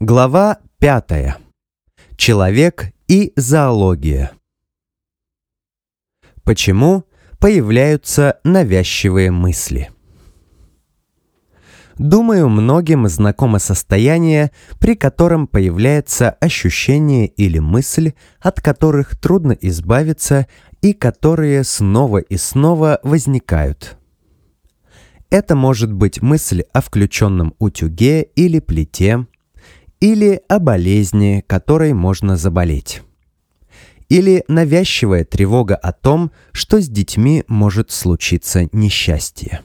Глава 5. Человек и зоология. Почему появляются навязчивые мысли? Думаю, многим знакомо состояние, при котором появляется ощущение или мысль, от которых трудно избавиться и которые снова и снова возникают – это может быть мысль о включенном утюге или плите, или о болезни, которой можно заболеть. Или навязчивая тревога о том, что с детьми может случиться несчастье.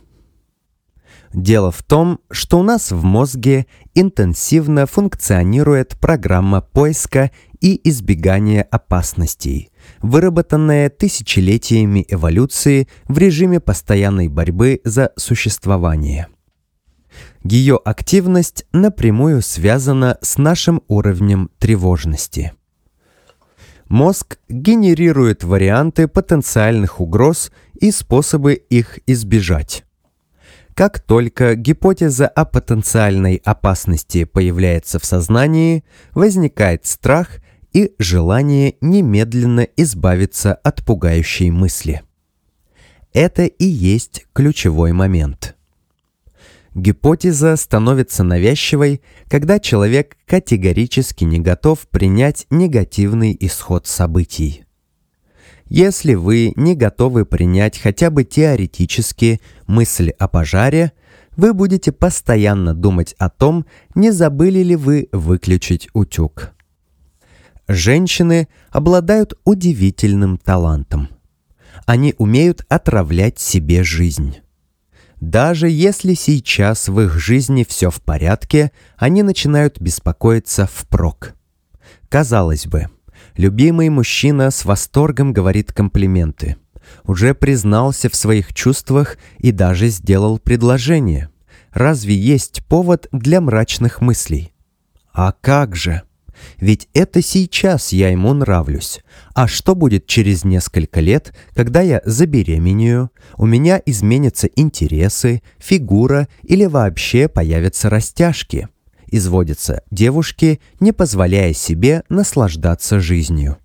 Дело в том, что у нас в мозге интенсивно функционирует программа поиска и избегания опасностей, выработанная тысячелетиями эволюции в режиме постоянной борьбы за существование – ее активность напрямую связана с нашим уровнем тревожности. Мозг генерирует варианты потенциальных угроз и способы их избежать. Как только гипотеза о потенциальной опасности появляется в сознании, возникает страх и желание немедленно избавиться от пугающей мысли. Это и есть ключевой момент – гипотеза становится навязчивой, когда человек категорически не готов принять негативный исход событий. Если вы не готовы принять хотя бы теоретически мысль о пожаре, вы будете постоянно думать о том, не забыли ли вы выключить утюг. Женщины обладают удивительным талантом. Они умеют отравлять себе жизнь. Даже если сейчас в их жизни все в порядке, они начинают беспокоиться впрок. Казалось бы, любимый мужчина с восторгом говорит комплименты. Уже признался в своих чувствах и даже сделал предложение. Разве есть повод для мрачных мыслей? А как же? Ведь это сейчас я ему нравлюсь. А что будет через несколько лет, когда я забеременею, у меня изменятся интересы, фигура или вообще появятся растяжки? Изводятся девушки, не позволяя себе наслаждаться жизнью.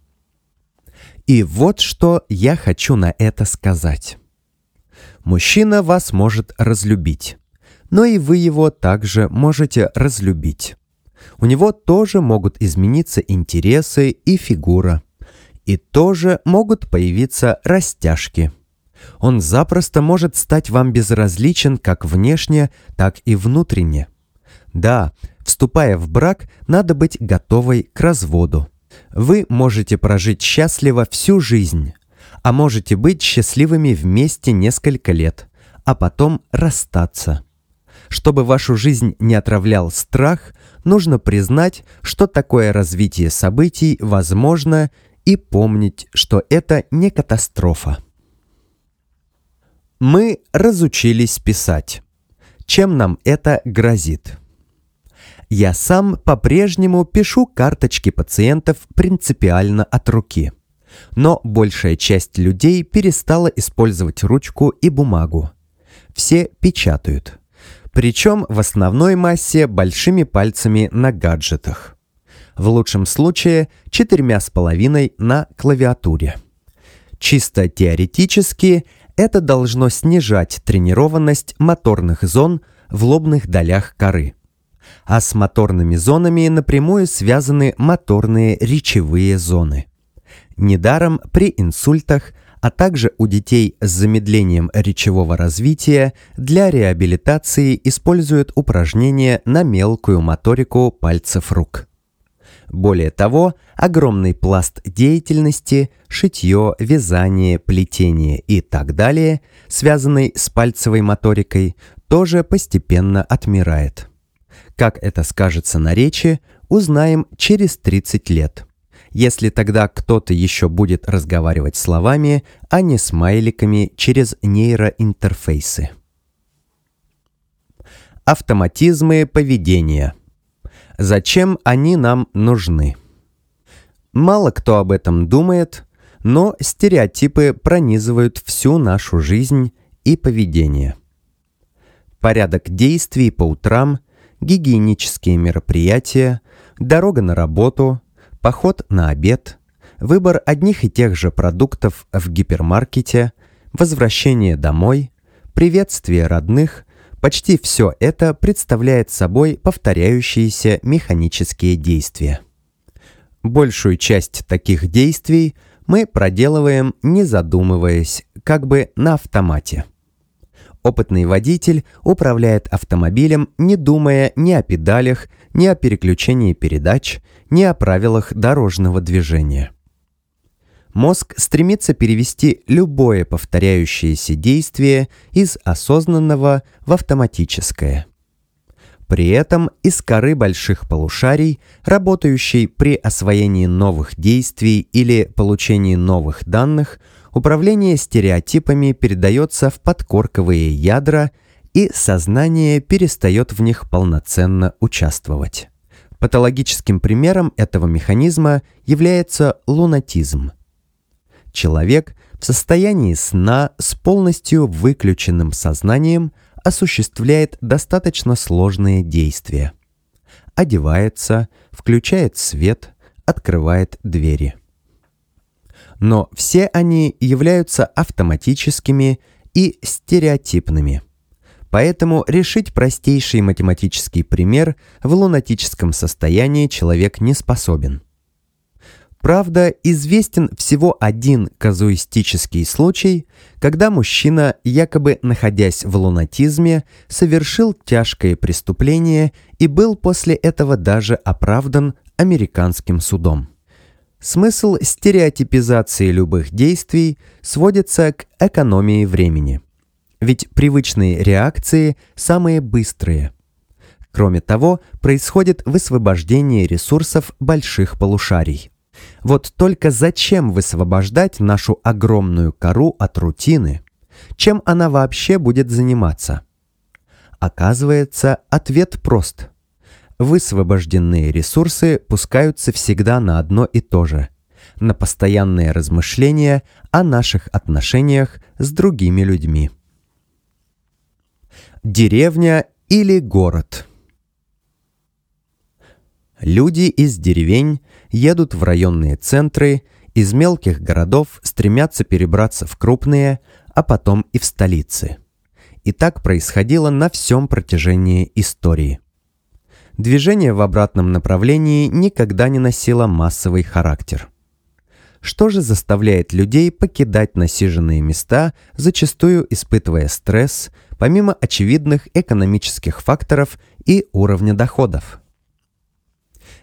И вот что я хочу на это сказать. Мужчина вас может разлюбить, но и вы его также можете разлюбить. У него тоже могут измениться интересы и фигура. И тоже могут появиться растяжки. Он запросто может стать вам безразличен как внешне, так и внутренне. Да, вступая в брак, надо быть готовой к разводу. Вы можете прожить счастливо всю жизнь, а можете быть счастливыми вместе несколько лет, а потом расстаться. Чтобы вашу жизнь не отравлял страх – нужно признать, что такое развитие событий возможно и помнить, что это не катастрофа. Мы разучились писать. Чем нам это грозит? Я сам по-прежнему пишу карточки пациентов принципиально от руки. Но большая часть людей перестала использовать ручку и бумагу. Все печатают причем в основной массе большими пальцами на гаджетах. В лучшем случае четырьмя с половиной на клавиатуре. Чисто теоретически это должно снижать тренированность моторных зон в лобных долях коры. А с моторными зонами напрямую связаны моторные речевые зоны. Недаром при инсультах а также у детей с замедлением речевого развития для реабилитации используют упражнения на мелкую моторику пальцев рук. Более того, огромный пласт деятельности – шитье, вязание, плетение и так далее, связанный с пальцевой моторикой, тоже постепенно отмирает. Как это скажется на речи, узнаем через 30 лет – если тогда кто-то еще будет разговаривать словами, а не смайликами через нейроинтерфейсы. Автоматизмы поведения. Зачем они нам нужны? Мало кто об этом думает, но стереотипы пронизывают всю нашу жизнь и поведение. Порядок действий по утрам, гигиенические мероприятия, дорога на работу – поход на обед, выбор одних и тех же продуктов в гипермаркете, возвращение домой, приветствие родных, почти все это представляет собой повторяющиеся механические действия. Большую часть таких действий мы проделываем, не задумываясь, как бы на автомате. Опытный водитель управляет автомобилем, не думая ни о педалях, ни о переключении передач, ни о правилах дорожного движения. Мозг стремится перевести любое повторяющееся действие из осознанного в автоматическое. При этом из коры больших полушарий, работающей при освоении новых действий или получении новых данных – управление стереотипами передается в подкорковые ядра, и сознание перестает в них полноценно участвовать. Патологическим примером этого механизма является лунатизм. Человек в состоянии сна с полностью выключенным сознанием осуществляет достаточно сложные действия. Одевается, включает свет, открывает двери – но все они являются автоматическими и стереотипными. Поэтому решить простейший математический пример в лунатическом состоянии человек не способен. Правда, известен всего один казуистический случай, когда мужчина, якобы находясь в лунатизме, совершил тяжкое преступление и был после этого даже оправдан американским судом. Смысл стереотипизации любых действий сводится к экономии времени. Ведь привычные реакции самые быстрые. Кроме того, происходит высвобождение ресурсов больших полушарий. Вот только зачем высвобождать нашу огромную кору от рутины? Чем она вообще будет заниматься? Оказывается, ответ прост – Высвобожденные ресурсы пускаются всегда на одно и то же – на постоянное размышление о наших отношениях с другими людьми. Деревня или город – Люди из деревень едут в районные центры, из мелких городов стремятся перебраться в крупные, а потом и в столицы. И так происходило на всем протяжении истории. Движение в обратном направлении никогда не носило массовый характер. Что же заставляет людей покидать насиженные места, зачастую испытывая стресс, помимо очевидных экономических факторов и уровня доходов?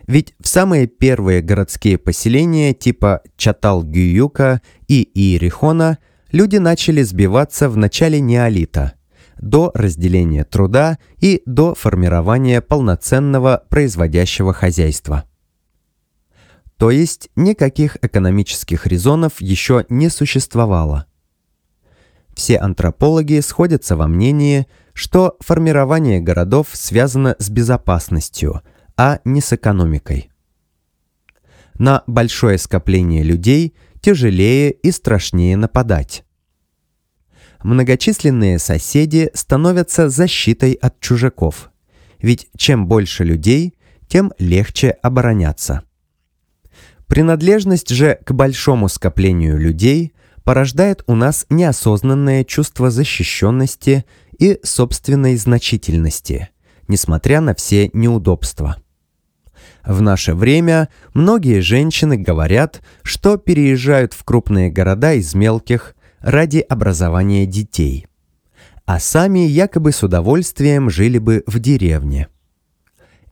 Ведь в самые первые городские поселения типа Чатал-Гююка и Иерихона люди начали сбиваться в начале неолита – до разделения труда и до формирования полноценного производящего хозяйства. То есть никаких экономических резонов еще не существовало. Все антропологи сходятся во мнении, что формирование городов связано с безопасностью, а не с экономикой. На большое скопление людей тяжелее и страшнее нападать многочисленные соседи становятся защитой от чужаков. Ведь чем больше людей, тем легче обороняться. Принадлежность же к большому скоплению людей порождает у нас неосознанное чувство защищенности и собственной значительности, несмотря на все неудобства. В наше время многие женщины говорят, что переезжают в крупные города из мелких, ради образования детей, а сами якобы с удовольствием жили бы в деревне.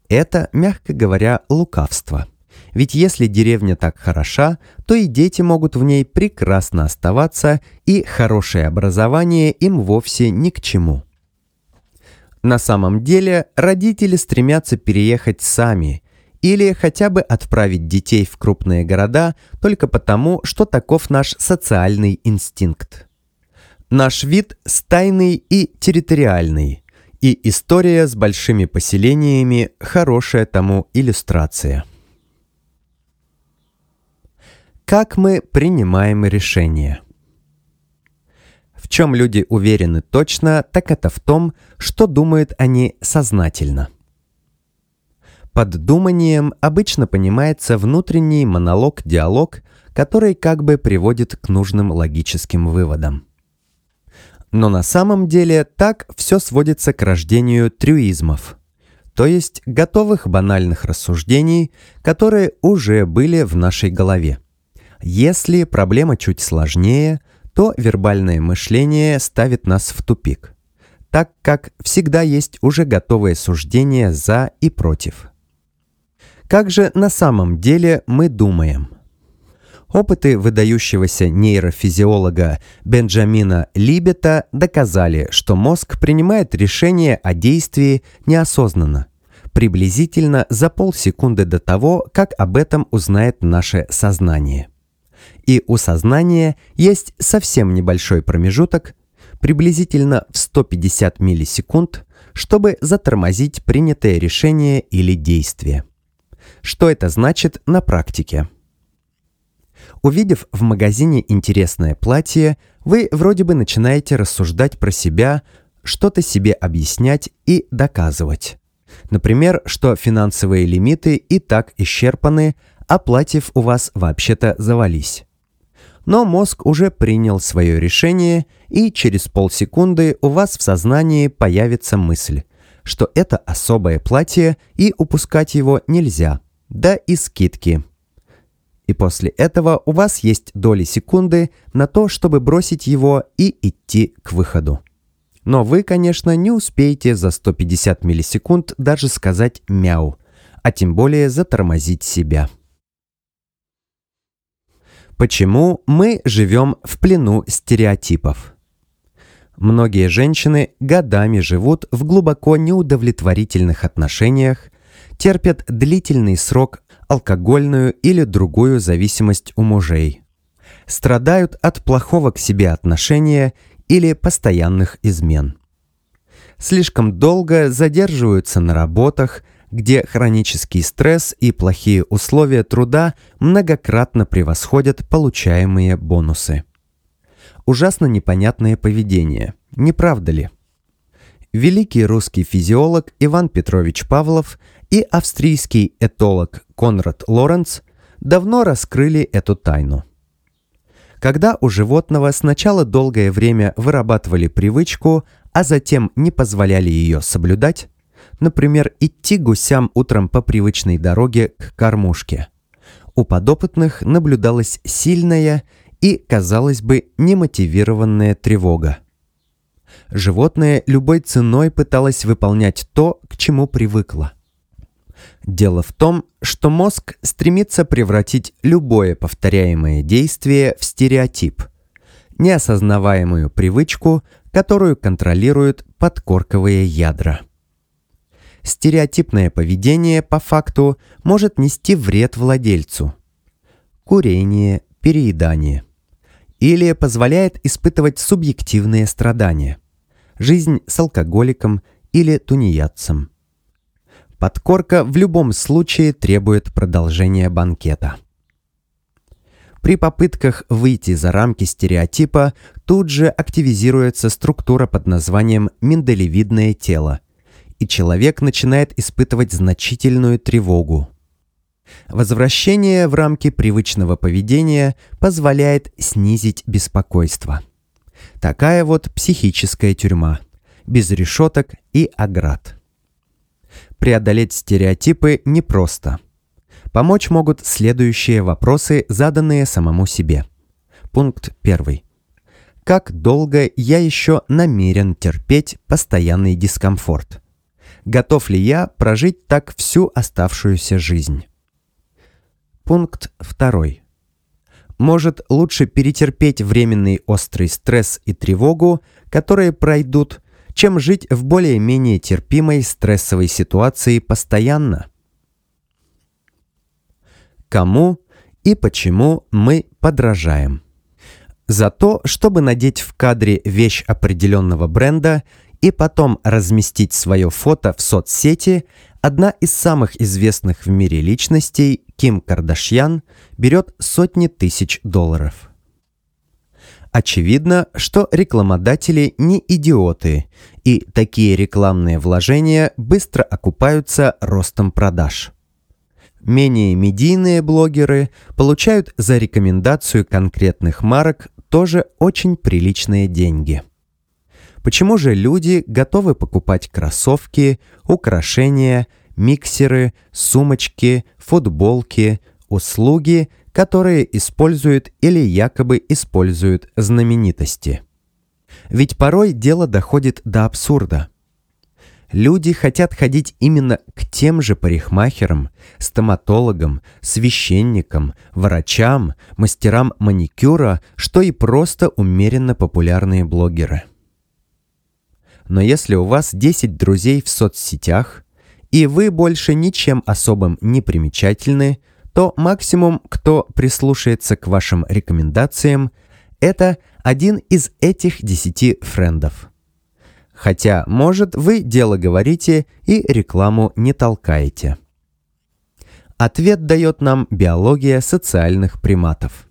Это, мягко говоря, лукавство. Ведь если деревня так хороша, то и дети могут в ней прекрасно оставаться, и хорошее образование им вовсе ни к чему. На самом деле родители стремятся переехать сами или хотя бы отправить детей в крупные города только потому, что таков наш социальный инстинкт. Наш вид стайный и территориальный, и история с большими поселениями – хорошая тому иллюстрация. Как мы принимаем решения? В чем люди уверены точно, так это в том, что думают они сознательно – под думанием обычно понимается внутренний монолог-диалог, который как бы приводит к нужным логическим выводам. Но на самом деле так все сводится к рождению трюизмов, то есть готовых банальных рассуждений, которые уже были в нашей голове. Если проблема чуть сложнее, то вербальное мышление ставит нас в тупик, так как всегда есть уже готовые суждения «за» и «против». Как же на самом деле мы думаем? Опыты выдающегося нейрофизиолога Бенджамина Либета доказали, что мозг принимает решение о действии неосознанно, приблизительно за полсекунды до того, как об этом узнает наше сознание. И у сознания есть совсем небольшой промежуток, приблизительно в 150 миллисекунд, чтобы затормозить принятое решение или действие что это значит на практике. Увидев в магазине интересное платье, вы вроде бы начинаете рассуждать про себя, что-то себе объяснять и доказывать. Например, что финансовые лимиты и так исчерпаны, а платьев у вас вообще-то завались. Но мозг уже принял свое решение, и через полсекунды у вас в сознании появится мысль, что это особое платье и упускать его нельзя да и скидки. И после этого у вас есть доли секунды на то, чтобы бросить его и идти к выходу. Но вы, конечно, не успеете за 150 миллисекунд даже сказать «мяу», а тем более затормозить себя. Почему мы живем в плену стереотипов? Многие женщины годами живут в глубоко неудовлетворительных отношениях, терпят длительный срок алкогольную или другую зависимость у мужей, страдают от плохого к себе отношения или постоянных измен. Слишком долго задерживаются на работах, где хронический стресс и плохие условия труда многократно превосходят получаемые бонусы. Ужасно непонятное поведение, не правда ли? Великий русский физиолог Иван Петрович Павлов и австрийский этолог Конрад Лоренц давно раскрыли эту тайну. Когда у животного сначала долгое время вырабатывали привычку, а затем не позволяли ее соблюдать, например, идти гусям утром по привычной дороге к кормушке, у подопытных наблюдалась сильная и, казалось бы, немотивированная тревога. Животное любой ценой пыталось выполнять то, к чему привыкло – Дело в том, что мозг стремится превратить любое повторяемое действие в стереотип, неосознаваемую привычку, которую контролируют подкорковые ядра. Стереотипное поведение по факту может нести вред владельцу. Курение, переедание. Или позволяет испытывать субъективные страдания. Жизнь с алкоголиком или тунеядцем – Подкорка в любом случае требует продолжения банкета. При попытках выйти за рамки стереотипа тут же активизируется структура под названием миндалевидное тело, и человек начинает испытывать значительную тревогу. Возвращение в рамки привычного поведения позволяет снизить беспокойство. Такая вот психическая тюрьма, без решеток и оград преодолеть стереотипы непросто. Помочь могут следующие вопросы, заданные самому себе. Пункт 1. Как долго я еще намерен терпеть постоянный дискомфорт? Готов ли я прожить так всю оставшуюся жизнь? Пункт 2. Может, лучше перетерпеть временный острый стресс и тревогу, которые пройдут, чем жить в более-менее терпимой стрессовой ситуации постоянно. Кому и почему мы подражаем? За то, чтобы надеть в кадре вещь определенного бренда и потом разместить свое фото в соцсети, одна из самых известных в мире личностей, Ким Кардашьян, берет сотни тысяч долларов. Очевидно, что рекламодатели не идиоты, и такие рекламные вложения быстро окупаются ростом продаж. Менее медийные блогеры получают за рекомендацию конкретных марок тоже очень приличные деньги. Почему же люди готовы покупать кроссовки, украшения, миксеры, сумочки, футболки, услуги – которые используют или якобы используют знаменитости. Ведь порой дело доходит до абсурда. Люди хотят ходить именно к тем же парикмахерам, стоматологам, священникам, врачам, мастерам маникюра, что и просто умеренно популярные блогеры. Но если у вас 10 друзей в соцсетях, и вы больше ничем особым не примечательны – то максимум, кто прислушается к вашим рекомендациям, это один из этих 10 френдов. Хотя, может, вы дело говорите и рекламу не толкаете. Ответ дает нам биология социальных приматов.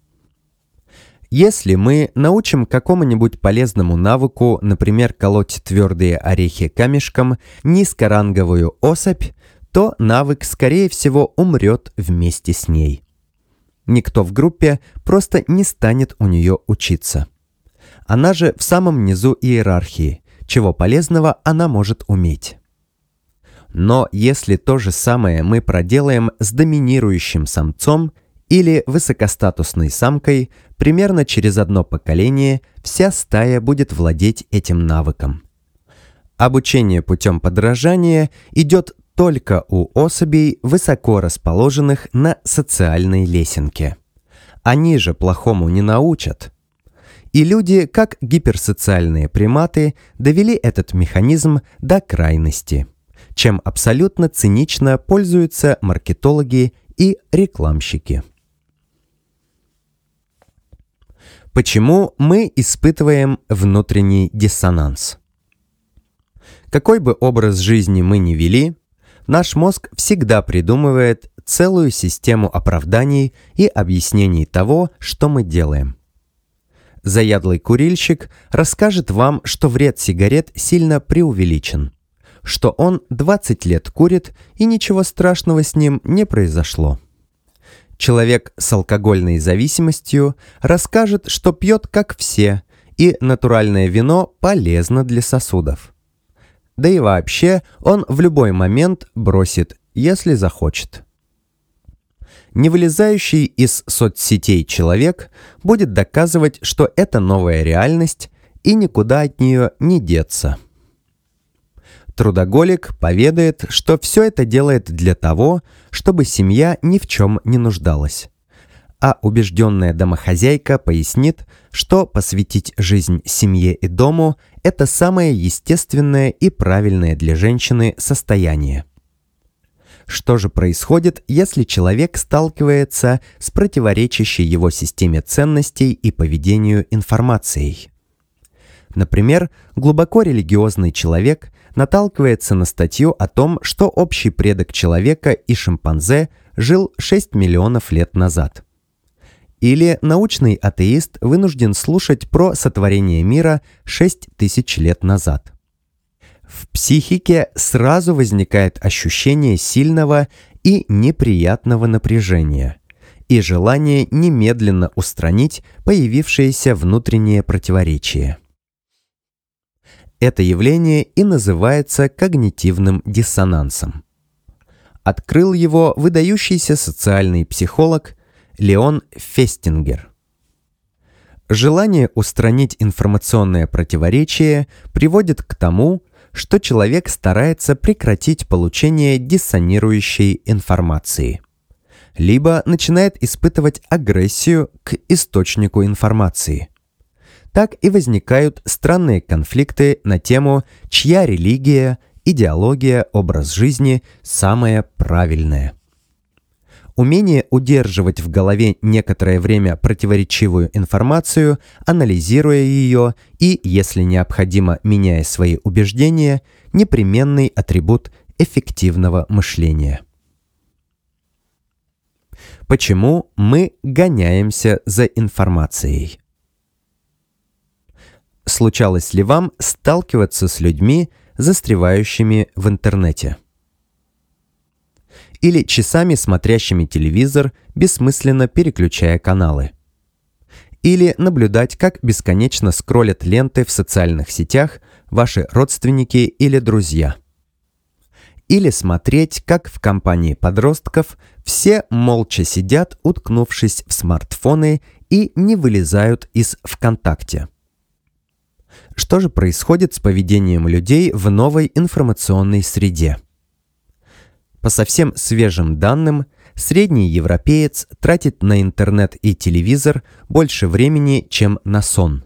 Если мы научим какому-нибудь полезному навыку, например, колоть твердые орехи камешком, низкоранговую особь, то навык, скорее всего, умрет вместе с ней. Никто в группе просто не станет у нее учиться. Она же в самом низу иерархии, чего полезного она может уметь. Но если то же самое мы проделаем с доминирующим самцом или высокостатусной самкой, примерно через одно поколение вся стая будет владеть этим навыком. Обучение путем подражания идет только у особей, высоко расположенных на социальной лесенке. Они же плохому не научат. И люди, как гиперсоциальные приматы, довели этот механизм до крайности, чем абсолютно цинично пользуются маркетологи и рекламщики. Почему мы испытываем внутренний диссонанс? Какой бы образ жизни мы ни вели, наш мозг всегда придумывает целую систему оправданий и объяснений того, что мы делаем. Заядлый курильщик расскажет вам, что вред сигарет сильно преувеличен, что он 20 лет курит и ничего страшного с ним не произошло. Человек с алкогольной зависимостью расскажет, что пьет как все, и натуральное вино полезно для сосудов да и вообще он в любой момент бросит, если захочет. Не вылезающий из соцсетей человек будет доказывать, что это новая реальность и никуда от нее не деться. Трудоголик поведает, что все это делает для того, чтобы семья ни в чем не нуждалась а убежденная домохозяйка пояснит, что посвятить жизнь семье и дому – это самое естественное и правильное для женщины состояние. Что же происходит, если человек сталкивается с противоречащей его системе ценностей и поведению информацией? Например, глубоко религиозный человек наталкивается на статью о том, что общий предок человека и шимпанзе жил 6 миллионов лет назад – или научный атеист вынужден слушать про сотворение мира 6000 лет назад. В психике сразу возникает ощущение сильного и неприятного напряжения и желание немедленно устранить появившееся внутреннее противоречие. Это явление и называется когнитивным диссонансом. Открыл его выдающийся социальный психолог – Леон Фестингер. Желание устранить информационное противоречие приводит к тому, что человек старается прекратить получение диссонирующей информации, либо начинает испытывать агрессию к источнику информации. Так и возникают странные конфликты на тему, чья религия, идеология, образ жизни самая правильная – умение удерживать в голове некоторое время противоречивую информацию, анализируя ее и, если необходимо, меняя свои убеждения, непременный атрибут эффективного мышления. Почему мы гоняемся за информацией? Случалось ли вам сталкиваться с людьми, застревающими в интернете? или часами смотрящими телевизор, бессмысленно переключая каналы. Или наблюдать, как бесконечно скроллят ленты в социальных сетях ваши родственники или друзья. Или смотреть, как в компании подростков все молча сидят, уткнувшись в смартфоны и не вылезают из ВКонтакте. Что же происходит с поведением людей в новой информационной среде? По совсем свежим данным, средний европеец тратит на интернет и телевизор больше времени, чем на сон.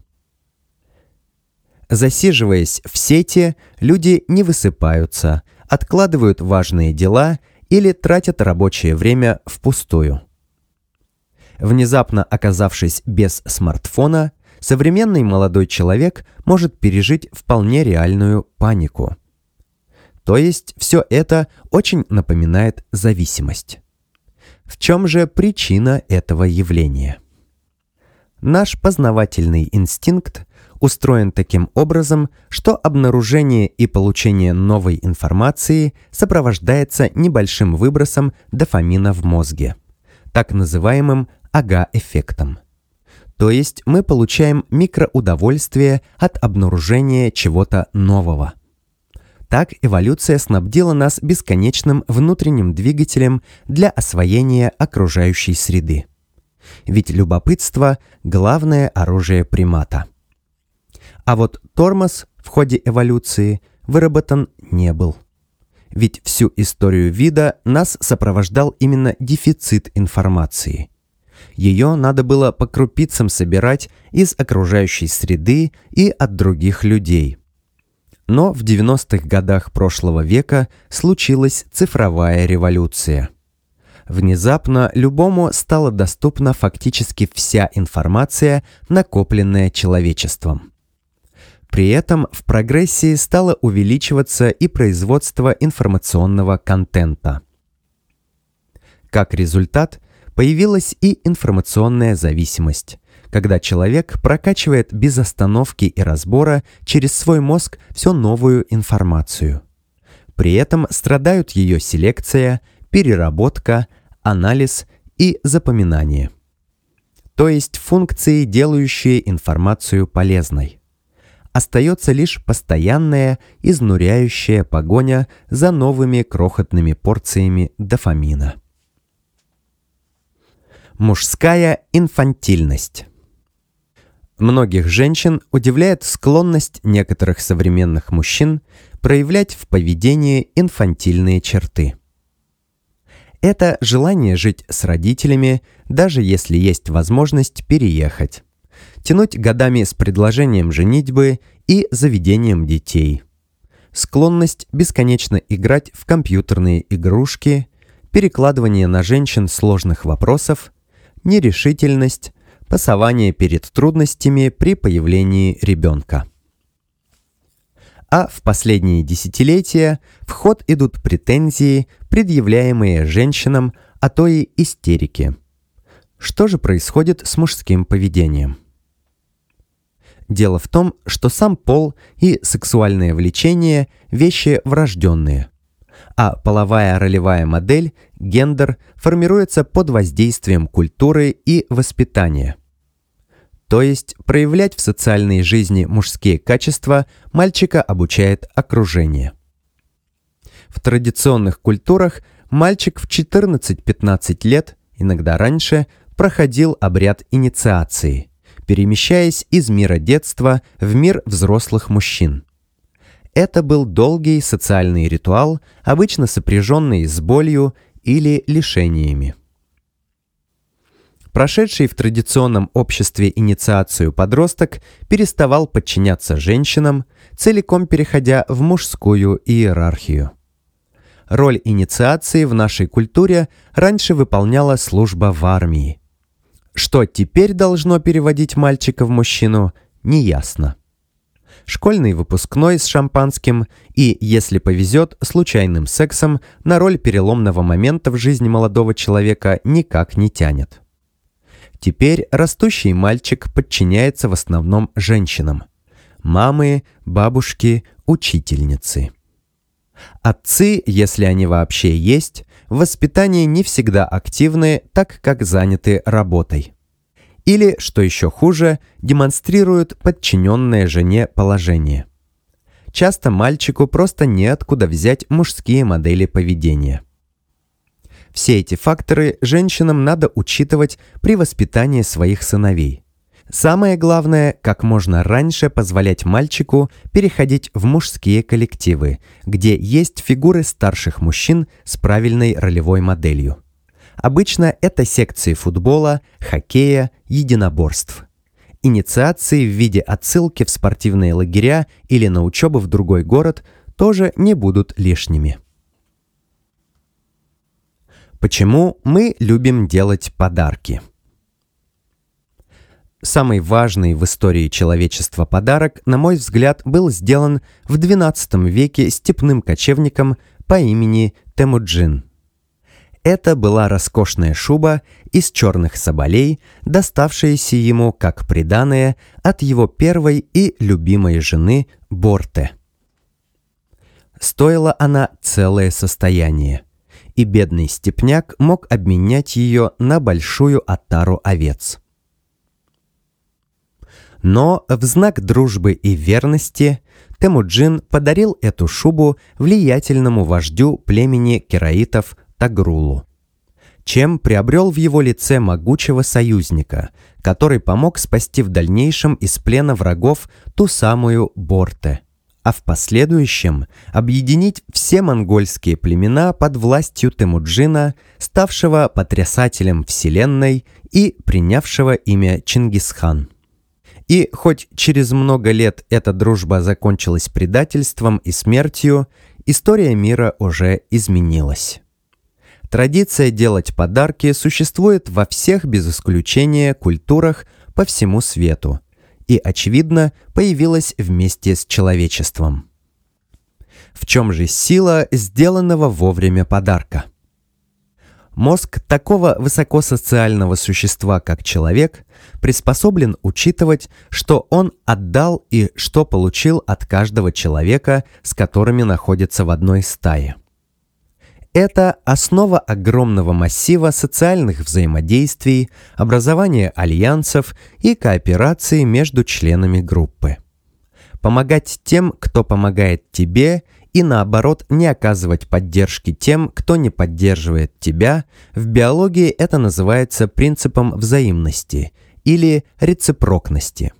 Засиживаясь в сети, люди не высыпаются, откладывают важные дела или тратят рабочее время впустую. Внезапно оказавшись без смартфона, современный молодой человек может пережить вполне реальную панику – то есть все это очень напоминает зависимость. В чем же причина этого явления? Наш познавательный инстинкт устроен таким образом, что обнаружение и получение новой информации сопровождается небольшим выбросом дофамина в мозге, так называемым ага-эффектом. То есть мы получаем микроудовольствие от обнаружения чего-то нового. Так эволюция снабдила нас бесконечным внутренним двигателем для освоения окружающей среды. Ведь любопытство – главное оружие примата. А вот тормоз в ходе эволюции выработан не был. Ведь всю историю вида нас сопровождал именно дефицит информации. Ее надо было по крупицам собирать из окружающей среды и от других людей – но в 90-х годах прошлого века случилась цифровая революция. Внезапно любому стала доступна фактически вся информация, накопленная человечеством. При этом в прогрессии стало увеличиваться и производство информационного контента. Как результат, появилась и информационная зависимость когда человек прокачивает без остановки и разбора через свой мозг всю новую информацию. При этом страдают ее селекция, переработка, анализ и запоминание. То есть функции, делающие информацию полезной. Остается лишь постоянная, изнуряющая погоня за новыми крохотными порциями дофамина. Мужская инфантильность. Многих женщин удивляет склонность некоторых современных мужчин проявлять в поведении инфантильные черты. Это желание жить с родителями, даже если есть возможность переехать. Тянуть годами с предложением женитьбы и заведением детей. Склонность бесконечно играть в компьютерные игрушки, перекладывание на женщин сложных вопросов, нерешительность, пасование перед трудностями при появлении ребенка. А в последние десятилетия в ход идут претензии, предъявляемые женщинам, а то и истерики. Что же происходит с мужским поведением? Дело в том, что сам пол и сексуальное влечение – вещи врожденные, а половая ролевая модель гендер формируется под воздействием культуры и воспитания. То есть проявлять в социальной жизни мужские качества мальчика обучает окружение. В традиционных культурах мальчик в 14-15 лет, иногда раньше, проходил обряд инициации, перемещаясь из мира детства в мир взрослых мужчин. Это был долгий социальный ритуал, обычно сопряженный с болью или лишениями. Прошедший в традиционном обществе инициацию подросток переставал подчиняться женщинам, целиком переходя в мужскую иерархию. Роль инициации в нашей культуре раньше выполняла служба в армии. Что теперь должно переводить мальчика в мужчину, неясно школьный выпускной с шампанским и, если повезет, случайным сексом на роль переломного момента в жизни молодого человека никак не тянет. Теперь растущий мальчик подчиняется в основном женщинам. Мамы, бабушки, учительницы. Отцы, если они вообще есть, в воспитании не всегда активны, так как заняты работой или, что еще хуже, демонстрируют подчиненное жене положение. Часто мальчику просто неоткуда взять мужские модели поведения. Все эти факторы женщинам надо учитывать при воспитании своих сыновей. Самое главное, как можно раньше позволять мальчику переходить в мужские коллективы, где есть фигуры старших мужчин с правильной ролевой моделью – Обычно это секции футбола, хоккея, единоборств. Инициации в виде отсылки в спортивные лагеря или на учебу в другой город тоже не будут лишними. Почему мы любим делать подарки? Самый важный в истории человечества подарок, на мой взгляд, был сделан в XII веке степным кочевником по имени Темуджин. Это была роскошная шуба из черных соболей, доставшаяся ему как приданое от его первой и любимой жены Борте. Стоила она целое состояние, и бедный степняк мог обменять ее на большую отару овец. Но в знак дружбы и верности Темуджин подарил эту шубу влиятельному вождю племени кераитов Тагрулу. Чем приобрел в его лице могучего союзника, который помог спасти в дальнейшем из плена врагов ту самую Борте, а в последующем объединить все монгольские племена под властью Темуджина, ставшего потрясателем вселенной и принявшего имя Чингисхан. И хоть через много лет эта дружба закончилась предательством и смертью, история мира уже изменилась. Традиция делать подарки существует во всех без исключения культурах по всему свету и, очевидно, появилась вместе с человечеством. В чем же сила сделанного вовремя подарка? Мозг такого высокосоциального существа, как человек, приспособлен учитывать, что он отдал и что получил от каждого человека, с которыми находится в одной стае – это основа огромного массива социальных взаимодействий, образования альянсов и кооперации между членами группы. Помогать тем, кто помогает тебе, и наоборот не оказывать поддержки тем, кто не поддерживает тебя, в биологии это называется принципом взаимности или реципрокности.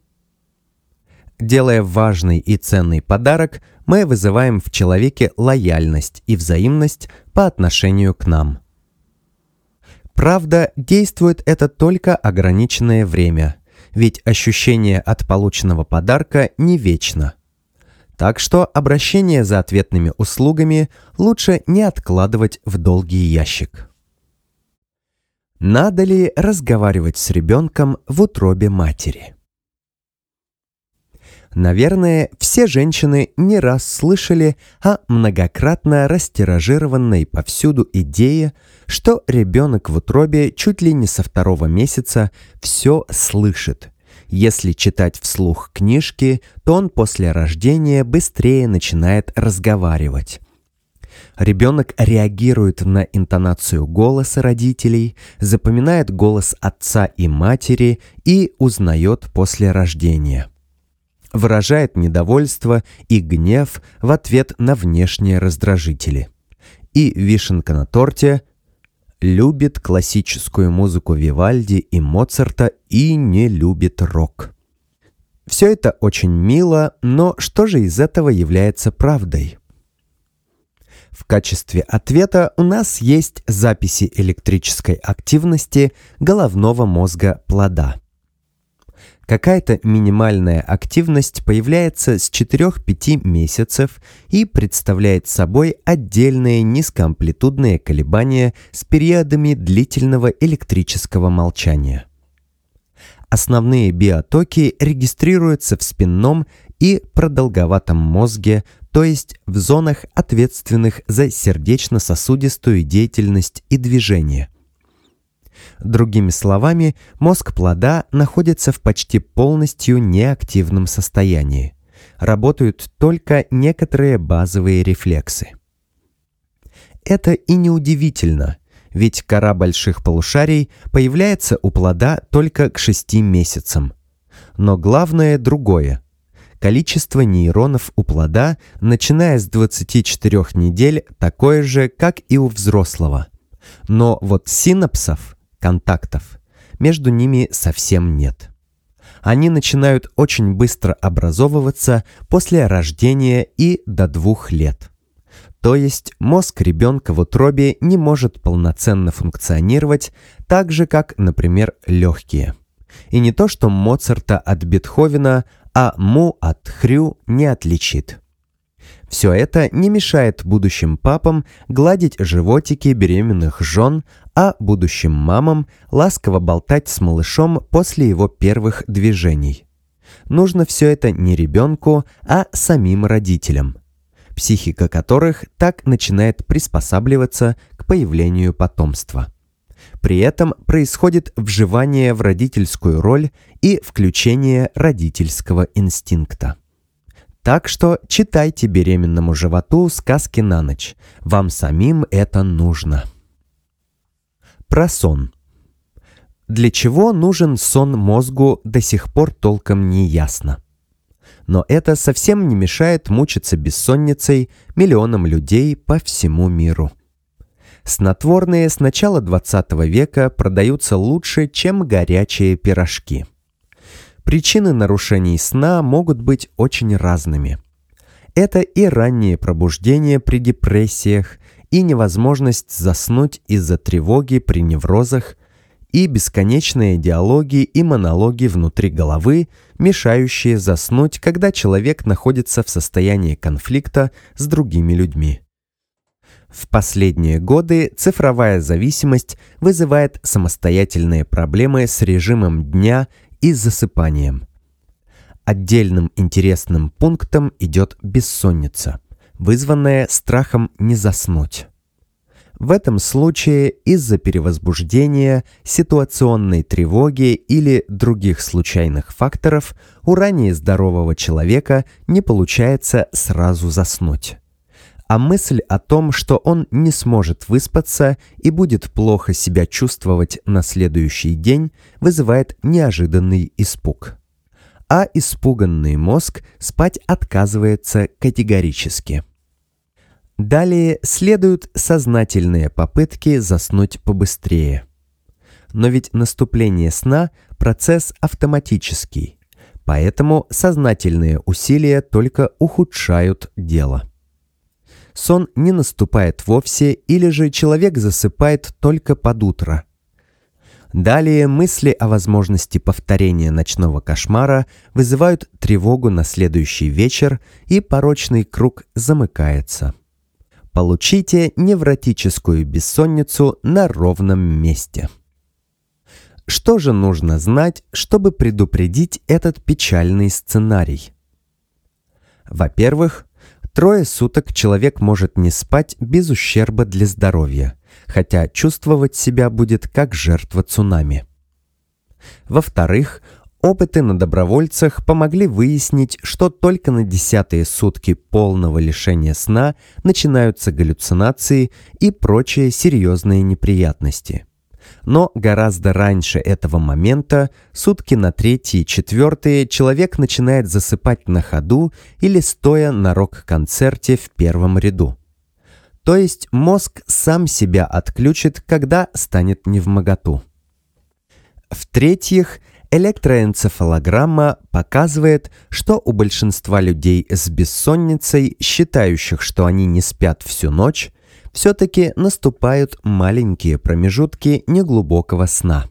Делая важный и ценный подарок – мы вызываем в человеке лояльность и взаимность по отношению к нам. Правда, действует это только ограниченное время, ведь ощущение от полученного подарка не вечно. Так что обращение за ответными услугами лучше не откладывать в долгий ящик. Надо ли разговаривать с ребенком в утробе матери? Наверное, все женщины не раз слышали о многократно растиражированной повсюду идее, что ребенок в утробе чуть ли не со второго месяца все слышит. Если читать вслух книжки, то он после рождения быстрее начинает разговаривать. Ребенок реагирует на интонацию голоса родителей, запоминает голос отца и матери и узнает после рождения – выражает недовольство и гнев в ответ на внешние раздражители. И вишенка на торте любит классическую музыку Вивальди и Моцарта и не любит рок. Все это очень мило, но что же из этого является правдой? В качестве ответа у нас есть записи электрической активности головного мозга плода – Какая-то минимальная активность появляется с 4-5 месяцев и представляет собой отдельные низкоамплитудные колебания с периодами длительного электрического молчания. Основные биотоки регистрируются в спинном и продолговатом мозге, то есть в зонах, ответственных за сердечно-сосудистую деятельность и движение – Другими словами, мозг плода находится в почти полностью неактивном состоянии. Работают только некоторые базовые рефлексы. Это и неудивительно, ведь кора больших полушарий появляется у плода только к 6 месяцам. Но главное другое – количество нейронов у плода, начиная с 24 недель, такое же, как и у взрослого. Но вот синапсов контактов. Между ними совсем нет. Они начинают очень быстро образовываться после рождения и до двух лет. То есть мозг ребенка в утробе не может полноценно функционировать так же, как, например, легкие. И не то, что Моцарта от Бетховена, а Му от Хрю не отличит. Все это не мешает будущим папам гладить животики беременных жен, а будущим мамам ласково болтать с малышом после его первых движений. Нужно все это не ребенку, а самим родителям, психика которых так начинает приспосабливаться к появлению потомства. При этом происходит вживание в родительскую роль и включение родительского инстинкта. Так что читайте беременному животу сказки на ночь. Вам самим это нужно про сон. Для чего нужен сон мозгу до сих пор толком не ясно. Но это совсем не мешает мучиться бессонницей миллионам людей по всему миру. Снотворные с начала 20 века продаются лучше, чем горячие пирожки. Причины нарушений сна могут быть очень разными. Это и раннее пробуждение при депрессиях, и невозможность заснуть из-за тревоги при неврозах и бесконечные диалоги и монологи внутри головы, мешающие заснуть, когда человек находится в состоянии конфликта с другими людьми. В последние годы цифровая зависимость вызывает самостоятельные проблемы с режимом дня и засыпанием. Отдельным интересным пунктом идет бессонница – вызванное страхом не заснуть. В этом случае из-за перевозбуждения, ситуационной тревоги или других случайных факторов у ранее здорового человека не получается сразу заснуть. А мысль о том, что он не сможет выспаться и будет плохо себя чувствовать на следующий день, вызывает неожиданный испуг а испуганный мозг спать отказывается категорически. Далее следуют сознательные попытки заснуть побыстрее. Но ведь наступление сна – процесс автоматический, поэтому сознательные усилия только ухудшают дело. Сон не наступает вовсе или же человек засыпает только под утро, Далее мысли о возможности повторения ночного кошмара вызывают тревогу на следующий вечер, и порочный круг замыкается. Получите невротическую бессонницу на ровном месте. Что же нужно знать, чтобы предупредить этот печальный сценарий? Во-первых, трое суток человек может не спать без ущерба для здоровья – хотя чувствовать себя будет как жертва цунами. Во-вторых, опыты на добровольцах помогли выяснить, что только на десятые сутки полного лишения сна начинаются галлюцинации и прочие серьезные неприятности. Но гораздо раньше этого момента, сутки на третьи и четвертые, человек начинает засыпать на ходу или стоя на рок-концерте в первом ряду. То есть мозг сам себя отключит, когда станет невмоготу. В-третьих, электроэнцефалограмма показывает, что у большинства людей с бессонницей, считающих, что они не спят всю ночь, все-таки наступают маленькие промежутки неглубокого сна.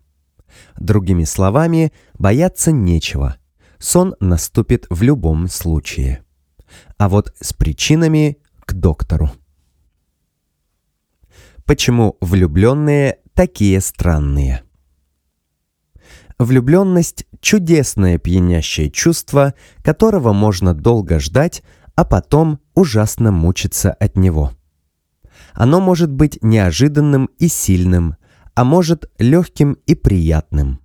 Другими словами, бояться нечего. Сон наступит в любом случае. А вот с причинами к доктору. Почему влюбленные такие странные? Влюбленность – чудесное пьянящее чувство, которого можно долго ждать, а потом ужасно мучиться от него. Оно может быть неожиданным и сильным, а может легким и приятным.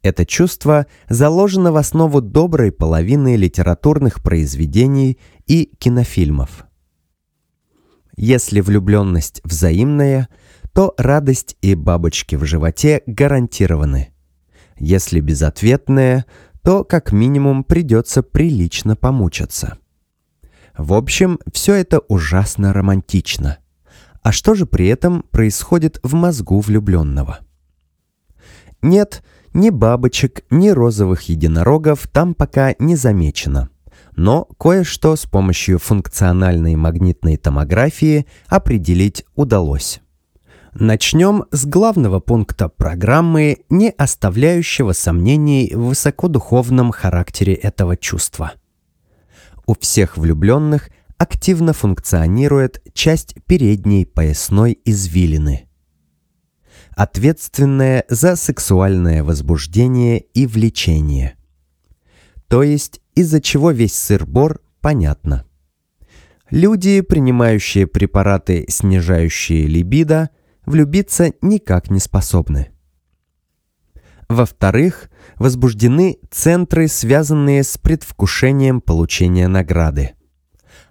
Это чувство заложено в основу доброй половины литературных произведений и кинофильмов – если влюбленность взаимная, то радость и бабочки в животе гарантированы. Если безответная, то как минимум придется прилично помучаться. В общем, все это ужасно романтично. А что же при этом происходит в мозгу влюбленного? Нет, ни бабочек, ни розовых единорогов там пока не замечено но кое-что с помощью функциональной магнитной томографии определить удалось. Начнем с главного пункта программы, не оставляющего сомнений в высокодуховном характере этого чувства. У всех влюбленных активно функционирует часть передней поясной извилины – ответственная за сексуальное возбуждение и влечение. То есть из-за чего весь сыр-бор понятно. Люди, принимающие препараты, снижающие либидо, влюбиться никак не способны. Во-вторых, возбуждены центры, связанные с предвкушением получения награды.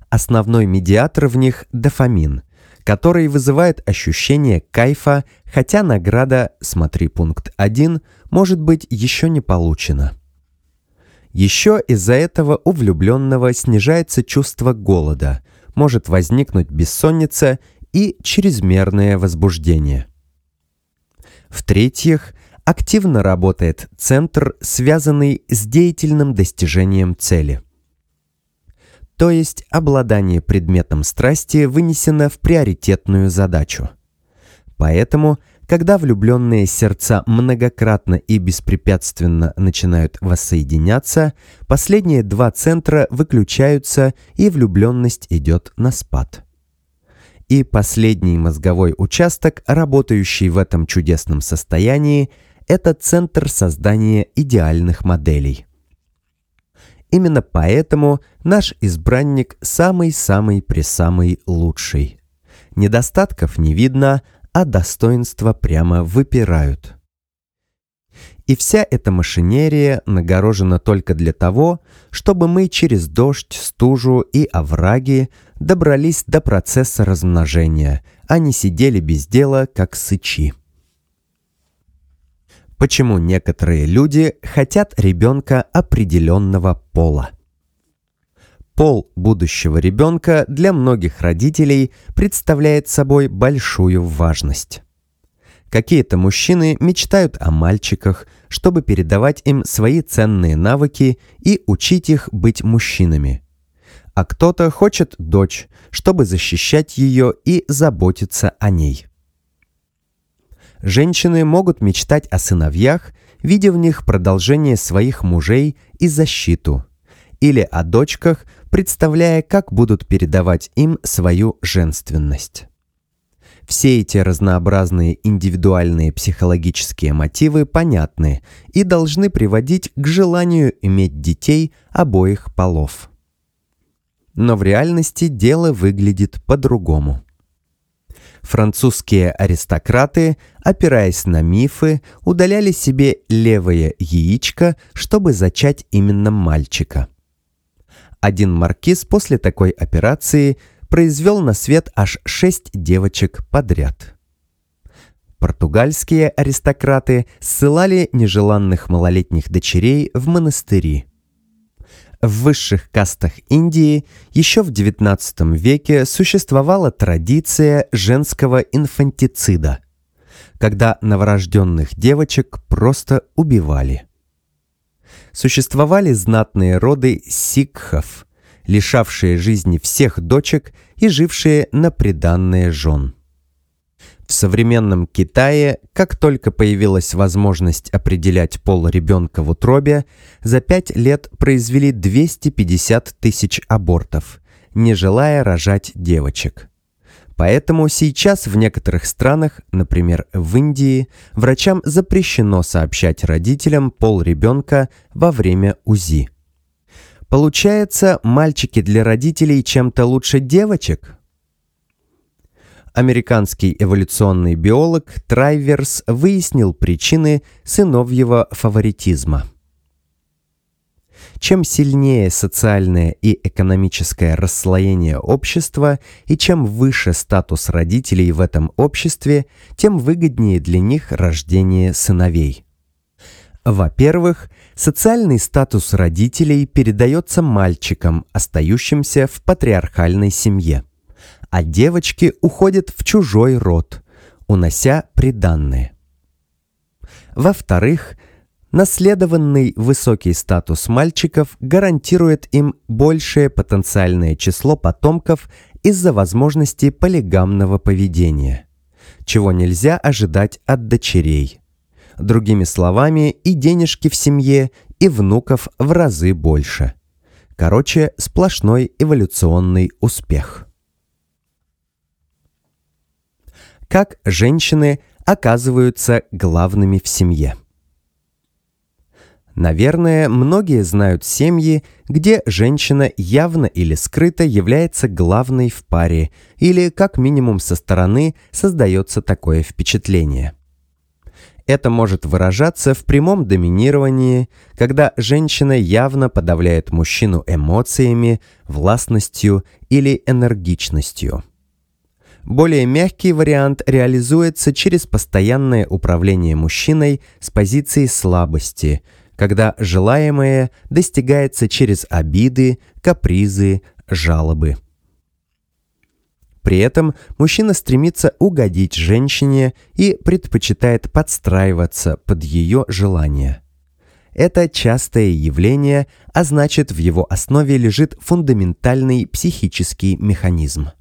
Основной медиатор в них – дофамин, который вызывает ощущение кайфа, хотя награда, смотри пункт 1, может быть еще не получена – еще из-за этого у влюбленного снижается чувство голода, может возникнуть бессонница и чрезмерное возбуждение. В-третьих, активно работает центр, связанный с деятельным достижением цели. То есть обладание предметом страсти вынесено в приоритетную задачу. Поэтому – когда влюбленные сердца многократно и беспрепятственно начинают воссоединяться, последние два центра выключаются и влюбленность идет на спад. И последний мозговой участок, работающий в этом чудесном состоянии, это центр создания идеальных моделей. Именно поэтому наш избранник самый-самый-пресамый лучший. Недостатков не видно, а достоинства прямо выпирают. И вся эта машинерия нагорожена только для того, чтобы мы через дождь, стужу и овраги добрались до процесса размножения, а не сидели без дела, как сычи. Почему некоторые люди хотят ребенка определенного пола? Пол будущего ребенка для многих родителей представляет собой большую важность. Какие-то мужчины мечтают о мальчиках, чтобы передавать им свои ценные навыки и учить их быть мужчинами. А кто-то хочет дочь, чтобы защищать ее и заботиться о ней. Женщины могут мечтать о сыновьях, видя в них продолжение своих мужей и защиту, или о дочках, представляя, как будут передавать им свою женственность. Все эти разнообразные индивидуальные психологические мотивы понятны и должны приводить к желанию иметь детей обоих полов. Но в реальности дело выглядит по-другому. Французские аристократы, опираясь на мифы, удаляли себе левое яичко, чтобы зачать именно мальчика. Один маркиз после такой операции произвел на свет аж шесть девочек подряд. Португальские аристократы ссылали нежеланных малолетних дочерей в монастыри. В высших кастах Индии еще в XIX веке существовала традиция женского инфантицида, когда новорожденных девочек просто убивали – существовали знатные роды сикхов, лишавшие жизни всех дочек и жившие на приданные жен. В современном Китае, как только появилась возможность определять пол ребенка в утробе, за пять лет произвели 250 тысяч абортов, не желая рожать девочек. Поэтому сейчас в некоторых странах, например, в Индии, врачам запрещено сообщать родителям пол ребенка во время УЗИ. Получается, мальчики для родителей чем-то лучше девочек? Американский эволюционный биолог Трайверс выяснил причины сыновьего фаворитизма – чем сильнее социальное и экономическое расслоение общества и чем выше статус родителей в этом обществе, тем выгоднее для них рождение сыновей. Во-первых, социальный статус родителей передается мальчикам, остающимся в патриархальной семье, а девочки уходят в чужой род, унося приданное. Во-вторых, Наследованный высокий статус мальчиков гарантирует им большее потенциальное число потомков из-за возможности полигамного поведения, чего нельзя ожидать от дочерей. Другими словами, и денежки в семье, и внуков в разы больше. Короче, сплошной эволюционный успех. Как женщины оказываются главными в семье? Наверное, многие знают семьи, где женщина явно или скрыто является главной в паре, или как минимум со стороны создается такое впечатление. Это может выражаться в прямом доминировании, когда женщина явно подавляет мужчину эмоциями, властностью или энергичностью. Более мягкий вариант реализуется через постоянное управление мужчиной с позиции слабости – когда желаемое достигается через обиды, капризы, жалобы. При этом мужчина стремится угодить женщине и предпочитает подстраиваться под ее желания. Это частое явление, а значит в его основе лежит фундаментальный психический механизм –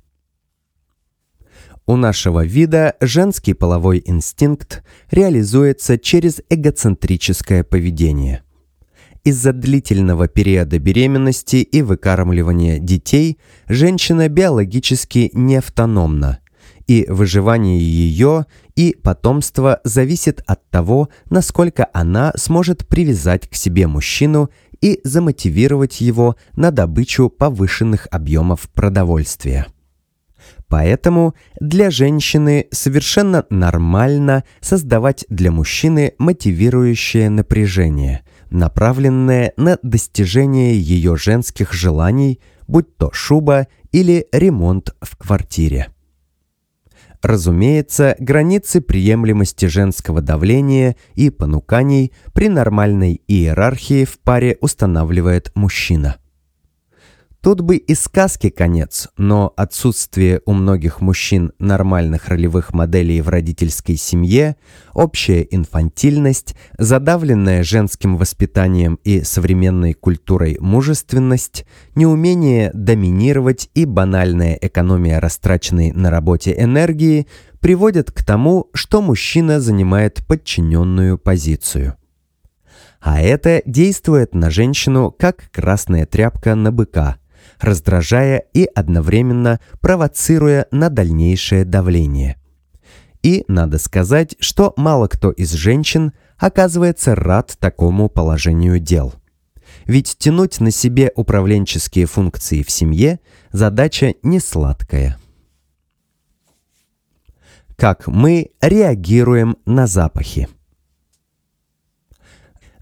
у нашего вида женский половой инстинкт реализуется через эгоцентрическое поведение. Из-за длительного периода беременности и выкармливания детей женщина биологически не автономна, и выживание ее и потомство зависит от того, насколько она сможет привязать к себе мужчину и замотивировать его на добычу повышенных объемов продовольствия. Поэтому для женщины совершенно нормально создавать для мужчины мотивирующее напряжение, направленное на достижение ее женских желаний, будь то шуба или ремонт в квартире. Разумеется, границы приемлемости женского давления и понуканий при нормальной иерархии в паре устанавливает мужчина. Тут бы и сказки конец, но отсутствие у многих мужчин нормальных ролевых моделей в родительской семье, общая инфантильность, задавленная женским воспитанием и современной культурой мужественность, неумение доминировать и банальная экономия растраченной на работе энергии приводят к тому, что мужчина занимает подчиненную позицию. А это действует на женщину как красная тряпка на быка – раздражая и одновременно провоцируя на дальнейшее давление. И надо сказать, что мало кто из женщин оказывается рад такому положению дел. Ведь тянуть на себе управленческие функции в семье – задача не сладкая. Как мы реагируем на запахи?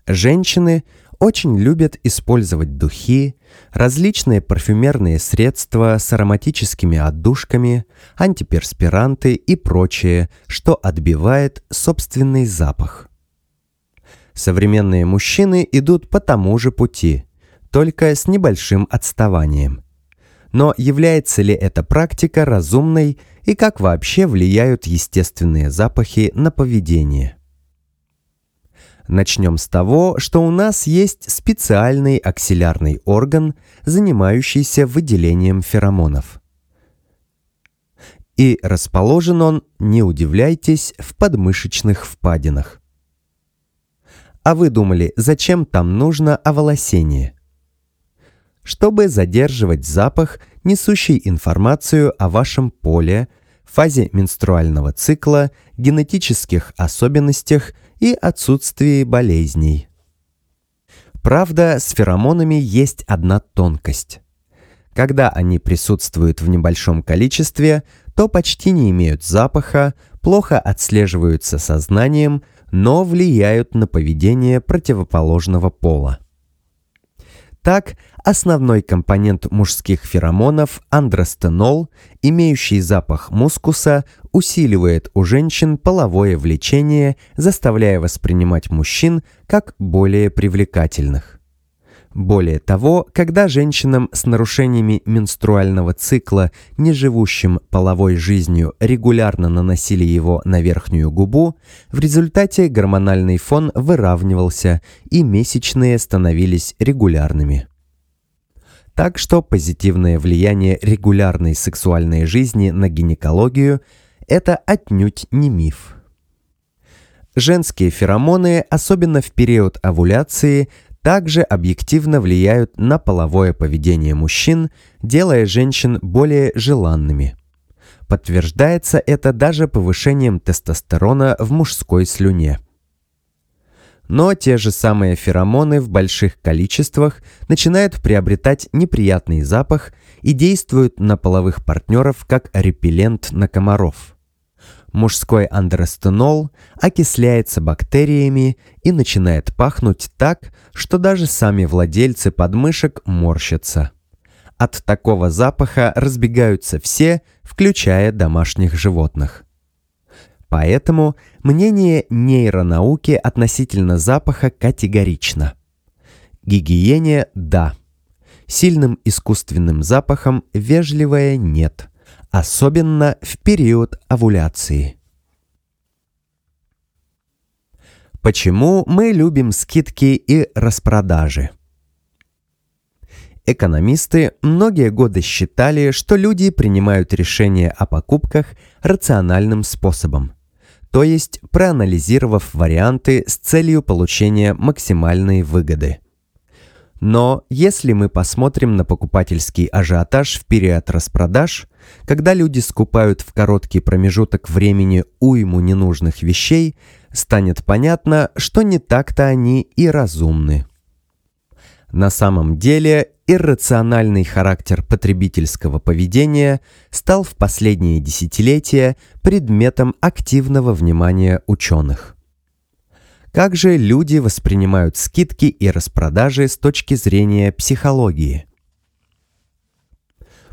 Женщины – очень любят использовать духи, различные парфюмерные средства с ароматическими отдушками, антиперспиранты и прочее, что отбивает собственный запах. Современные мужчины идут по тому же пути, только с небольшим отставанием. Но является ли эта практика разумной и как вообще влияют естественные запахи на поведение? Начнем с того, что у нас есть специальный аксиллярный орган, занимающийся выделением феромонов. И расположен он, не удивляйтесь, в подмышечных впадинах. А вы думали, зачем там нужно оволосение? Чтобы задерживать запах, несущий информацию о вашем поле, фазе менструального цикла, генетических особенностях – и отсутствии болезней. Правда, с феромонами есть одна тонкость. Когда они присутствуют в небольшом количестве, то почти не имеют запаха, плохо отслеживаются сознанием, но влияют на поведение противоположного пола так, основной компонент мужских феромонов – андростенол, имеющий запах мускуса, усиливает у женщин половое влечение, заставляя воспринимать мужчин как более привлекательных. Более того, когда женщинам с нарушениями менструального цикла, не живущим половой жизнью, регулярно наносили его на верхнюю губу, в результате гормональный фон выравнивался и месячные становились регулярными. Так что позитивное влияние регулярной сексуальной жизни на гинекологию – это отнюдь не миф. Женские феромоны, особенно в период овуляции, также объективно влияют на половое поведение мужчин, делая женщин более желанными. Подтверждается это даже повышением тестостерона в мужской слюне. Но те же самые феромоны в больших количествах начинают приобретать неприятный запах и действуют на половых партнеров как репеллент на комаров – мужской андростенол окисляется бактериями и начинает пахнуть так, что даже сами владельцы подмышек морщатся. От такого запаха разбегаются все, включая домашних животных. Поэтому мнение нейронауки относительно запаха категорично. Гигиене – да. Сильным искусственным запахом вежливое – нет – особенно в период овуляции. Почему мы любим скидки и распродажи? Экономисты многие годы считали, что люди принимают решения о покупках рациональным способом, то есть проанализировав варианты с целью получения максимальной выгоды. Но если мы посмотрим на покупательский ажиотаж в период распродаж, когда люди скупают в короткий промежуток времени уйму ненужных вещей, станет понятно, что не так-то они и разумны. На самом деле иррациональный характер потребительского поведения стал в последние десятилетия предметом активного внимания ученых. Как же люди воспринимают скидки и распродажи с точки зрения психологии?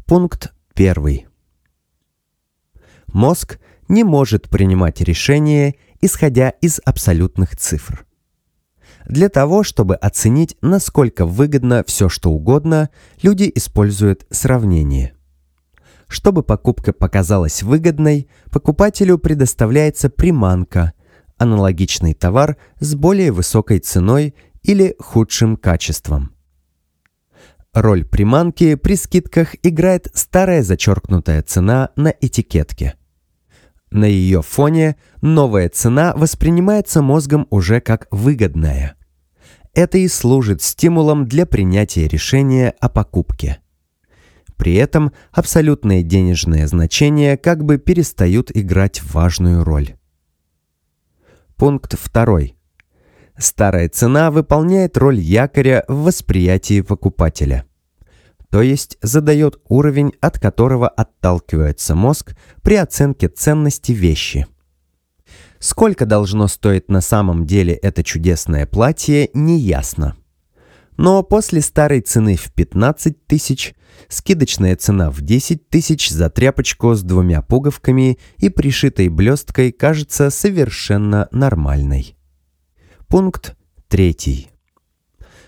Пункт первый. Мозг не может принимать решения, исходя из абсолютных цифр. Для того, чтобы оценить, насколько выгодно все что угодно, люди используют сравнение. Чтобы покупка показалась выгодной, покупателю предоставляется приманка, аналогичный товар с более высокой ценой или худшим качеством. Роль приманки при скидках играет старая зачеркнутая цена на этикетке. На ее фоне новая цена воспринимается мозгом уже как выгодная. Это и служит стимулом для принятия решения о покупке. При этом абсолютные денежные значения как бы перестают играть важную роль. Пункт второй старая цена выполняет роль якоря в восприятии покупателя. То есть задает уровень, от которого отталкивается мозг при оценке ценности вещи. Сколько должно стоить на самом деле это чудесное платье, неясно. Но после старой цены в 15 тысяч, скидочная цена в 10 тысяч за тряпочку с двумя пуговками и пришитой блесткой кажется совершенно нормальной. Пункт 3.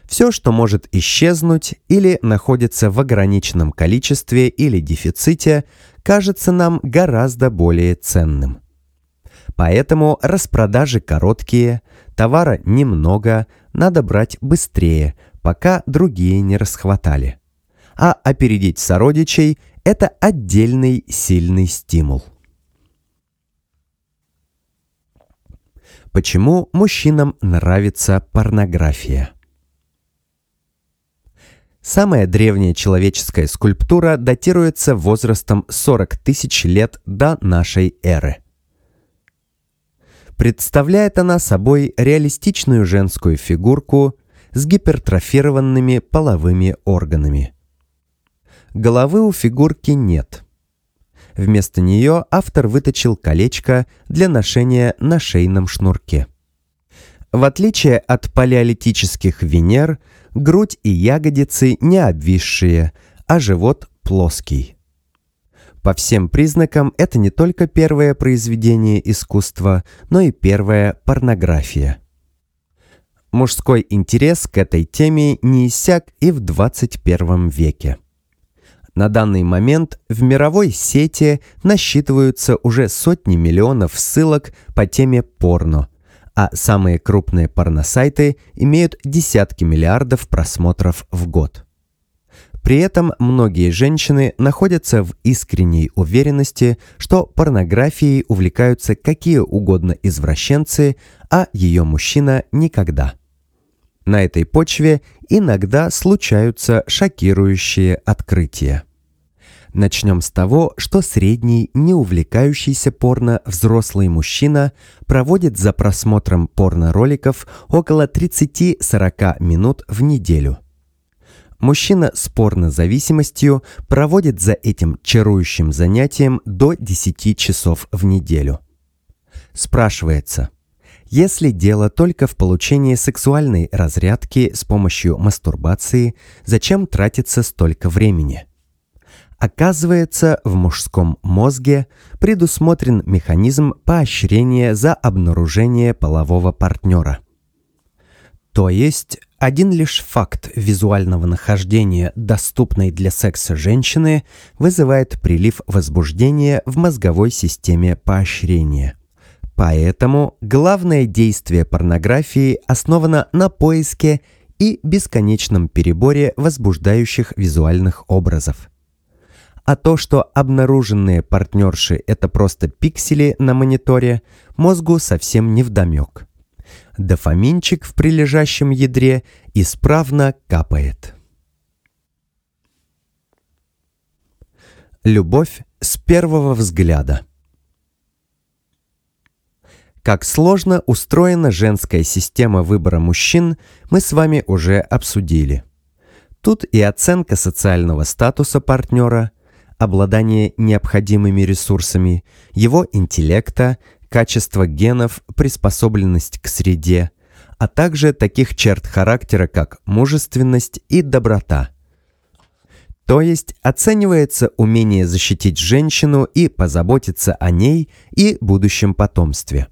Все, что может исчезнуть или находится в ограниченном количестве или дефиците, кажется нам гораздо более ценным. Поэтому распродажи короткие, товара немного, надо брать быстрее, пока другие не расхватали. А опередить сородичей – это отдельный сильный стимул. Почему мужчинам нравится порнография? Самая древняя человеческая скульптура датируется возрастом 40 тысяч лет до нашей эры. Представляет она собой реалистичную женскую фигурку с гипертрофированными половыми органами. Головы у фигурки нет – Вместо нее автор выточил колечко для ношения на шейном шнурке. В отличие от палеолитических Венер, грудь и ягодицы не обвисшие, а живот плоский. По всем признакам, это не только первое произведение искусства, но и первая порнография. Мужской интерес к этой теме не иссяк и в 21 веке. На данный момент в мировой сети насчитываются уже сотни миллионов ссылок по теме порно, а самые крупные порносайты имеют десятки миллиардов просмотров в год. При этом многие женщины находятся в искренней уверенности, что порнографией увлекаются какие угодно извращенцы, а ее мужчина никогда. На этой почве иногда случаются шокирующие открытия. Начнем с того, что средний, не увлекающийся порно взрослый мужчина проводит за просмотром порно-роликов около 30-40 минут в неделю. Мужчина с порнозависимостью проводит за этим чарующим занятием до 10 часов в неделю. Спрашивается, если дело только в получении сексуальной разрядки с помощью мастурбации, зачем тратится столько времени? Оказывается, в мужском мозге предусмотрен механизм поощрения за обнаружение полового партнера. То есть, один лишь факт визуального нахождения доступной для секса женщины вызывает прилив возбуждения в мозговой системе поощрения. Поэтому главное действие порнографии основано на поиске и бесконечном переборе возбуждающих визуальных образов – а то, что обнаруженные партнерши – это просто пиксели на мониторе, мозгу совсем не вдомек. Дофаминчик в прилежащем ядре исправно капает. Любовь с первого взгляда. Как сложно устроена женская система выбора мужчин, мы с вами уже обсудили. Тут и оценка социального статуса партнера – обладание необходимыми ресурсами, его интеллекта, качество генов, приспособленность к среде, а также таких черт характера, как мужественность и доброта. То есть оценивается умение защитить женщину и позаботиться о ней и будущем потомстве.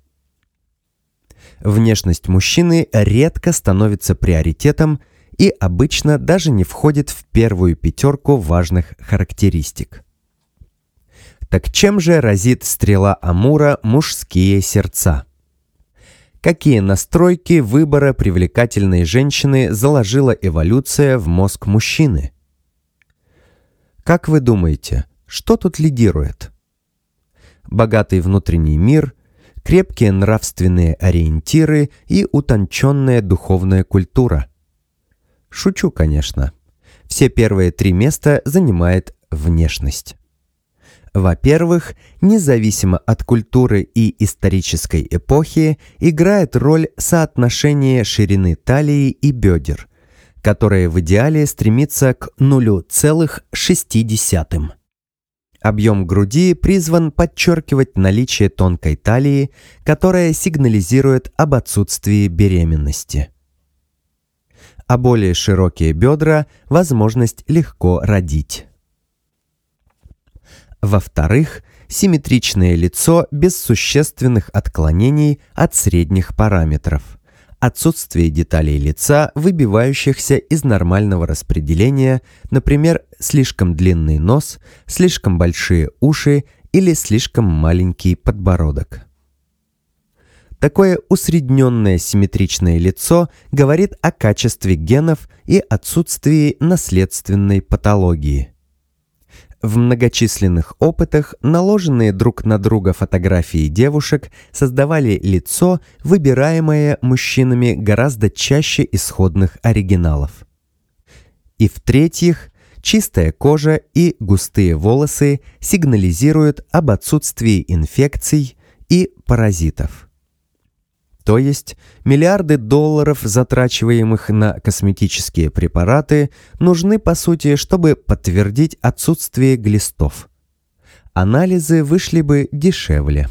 Внешность мужчины редко становится приоритетом – и обычно даже не входит в первую пятерку важных характеристик. Так чем же разит стрела Амура мужские сердца? Какие настройки выбора привлекательной женщины заложила эволюция в мозг мужчины? Как вы думаете, что тут лидирует? Богатый внутренний мир, крепкие нравственные ориентиры и утонченная духовная культура – Шучу, конечно. Все первые три места занимает внешность. Во-первых, независимо от культуры и исторической эпохи, играет роль соотношение ширины талии и бедер, которое в идеале стремится к 0,6. Объем груди призван подчеркивать наличие тонкой талии, которая сигнализирует об отсутствии беременности а более широкие бедра – возможность легко родить. Во-вторых, симметричное лицо без существенных отклонений от средних параметров. Отсутствие деталей лица, выбивающихся из нормального распределения, например, слишком длинный нос, слишком большие уши или слишком маленький подбородок. Такое усредненное симметричное лицо говорит о качестве генов и отсутствии наследственной патологии. В многочисленных опытах наложенные друг на друга фотографии девушек создавали лицо, выбираемое мужчинами гораздо чаще исходных оригиналов. И в-третьих, чистая кожа и густые волосы сигнализируют об отсутствии инфекций и паразитов. То есть миллиарды долларов, затрачиваемых на косметические препараты, нужны по сути, чтобы подтвердить отсутствие глистов. Анализы вышли бы дешевле.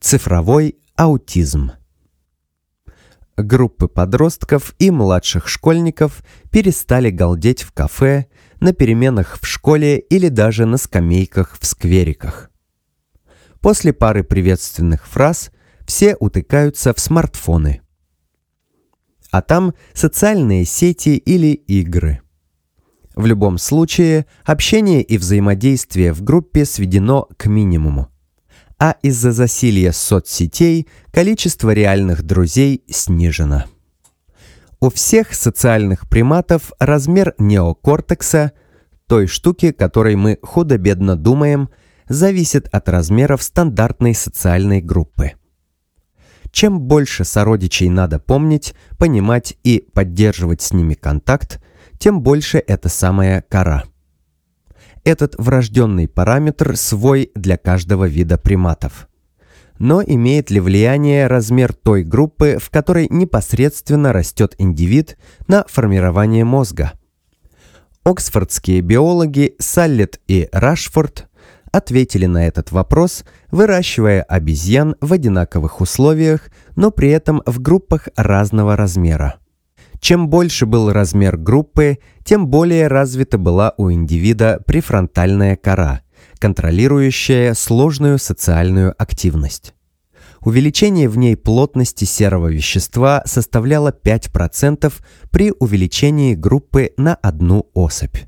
Цифровой аутизм группы подростков и младших школьников перестали галдеть в кафе, на переменах в школе или даже на скамейках в сквериках. После пары приветственных фраз все утыкаются в смартфоны. А там социальные сети или игры. В любом случае, общение и взаимодействие в группе сведено к минимуму. А из-за засилья соцсетей количество реальных друзей снижено. У всех социальных приматов размер неокортекса, той штуки, которой мы худо-бедно думаем – зависит от размеров стандартной социальной группы. Чем больше сородичей надо помнить, понимать и поддерживать с ними контакт, тем больше эта самая кора. Этот врожденный параметр свой для каждого вида приматов. Но имеет ли влияние размер той группы, в которой непосредственно растет индивид, на формирование мозга? Оксфордские биологи Саллет и Рашфорд – ответили на этот вопрос, выращивая обезьян в одинаковых условиях, но при этом в группах разного размера. Чем больше был размер группы, тем более развита была у индивида префронтальная кора, контролирующая сложную социальную активность. Увеличение в ней плотности серого вещества составляло 5% при увеличении группы на одну особь.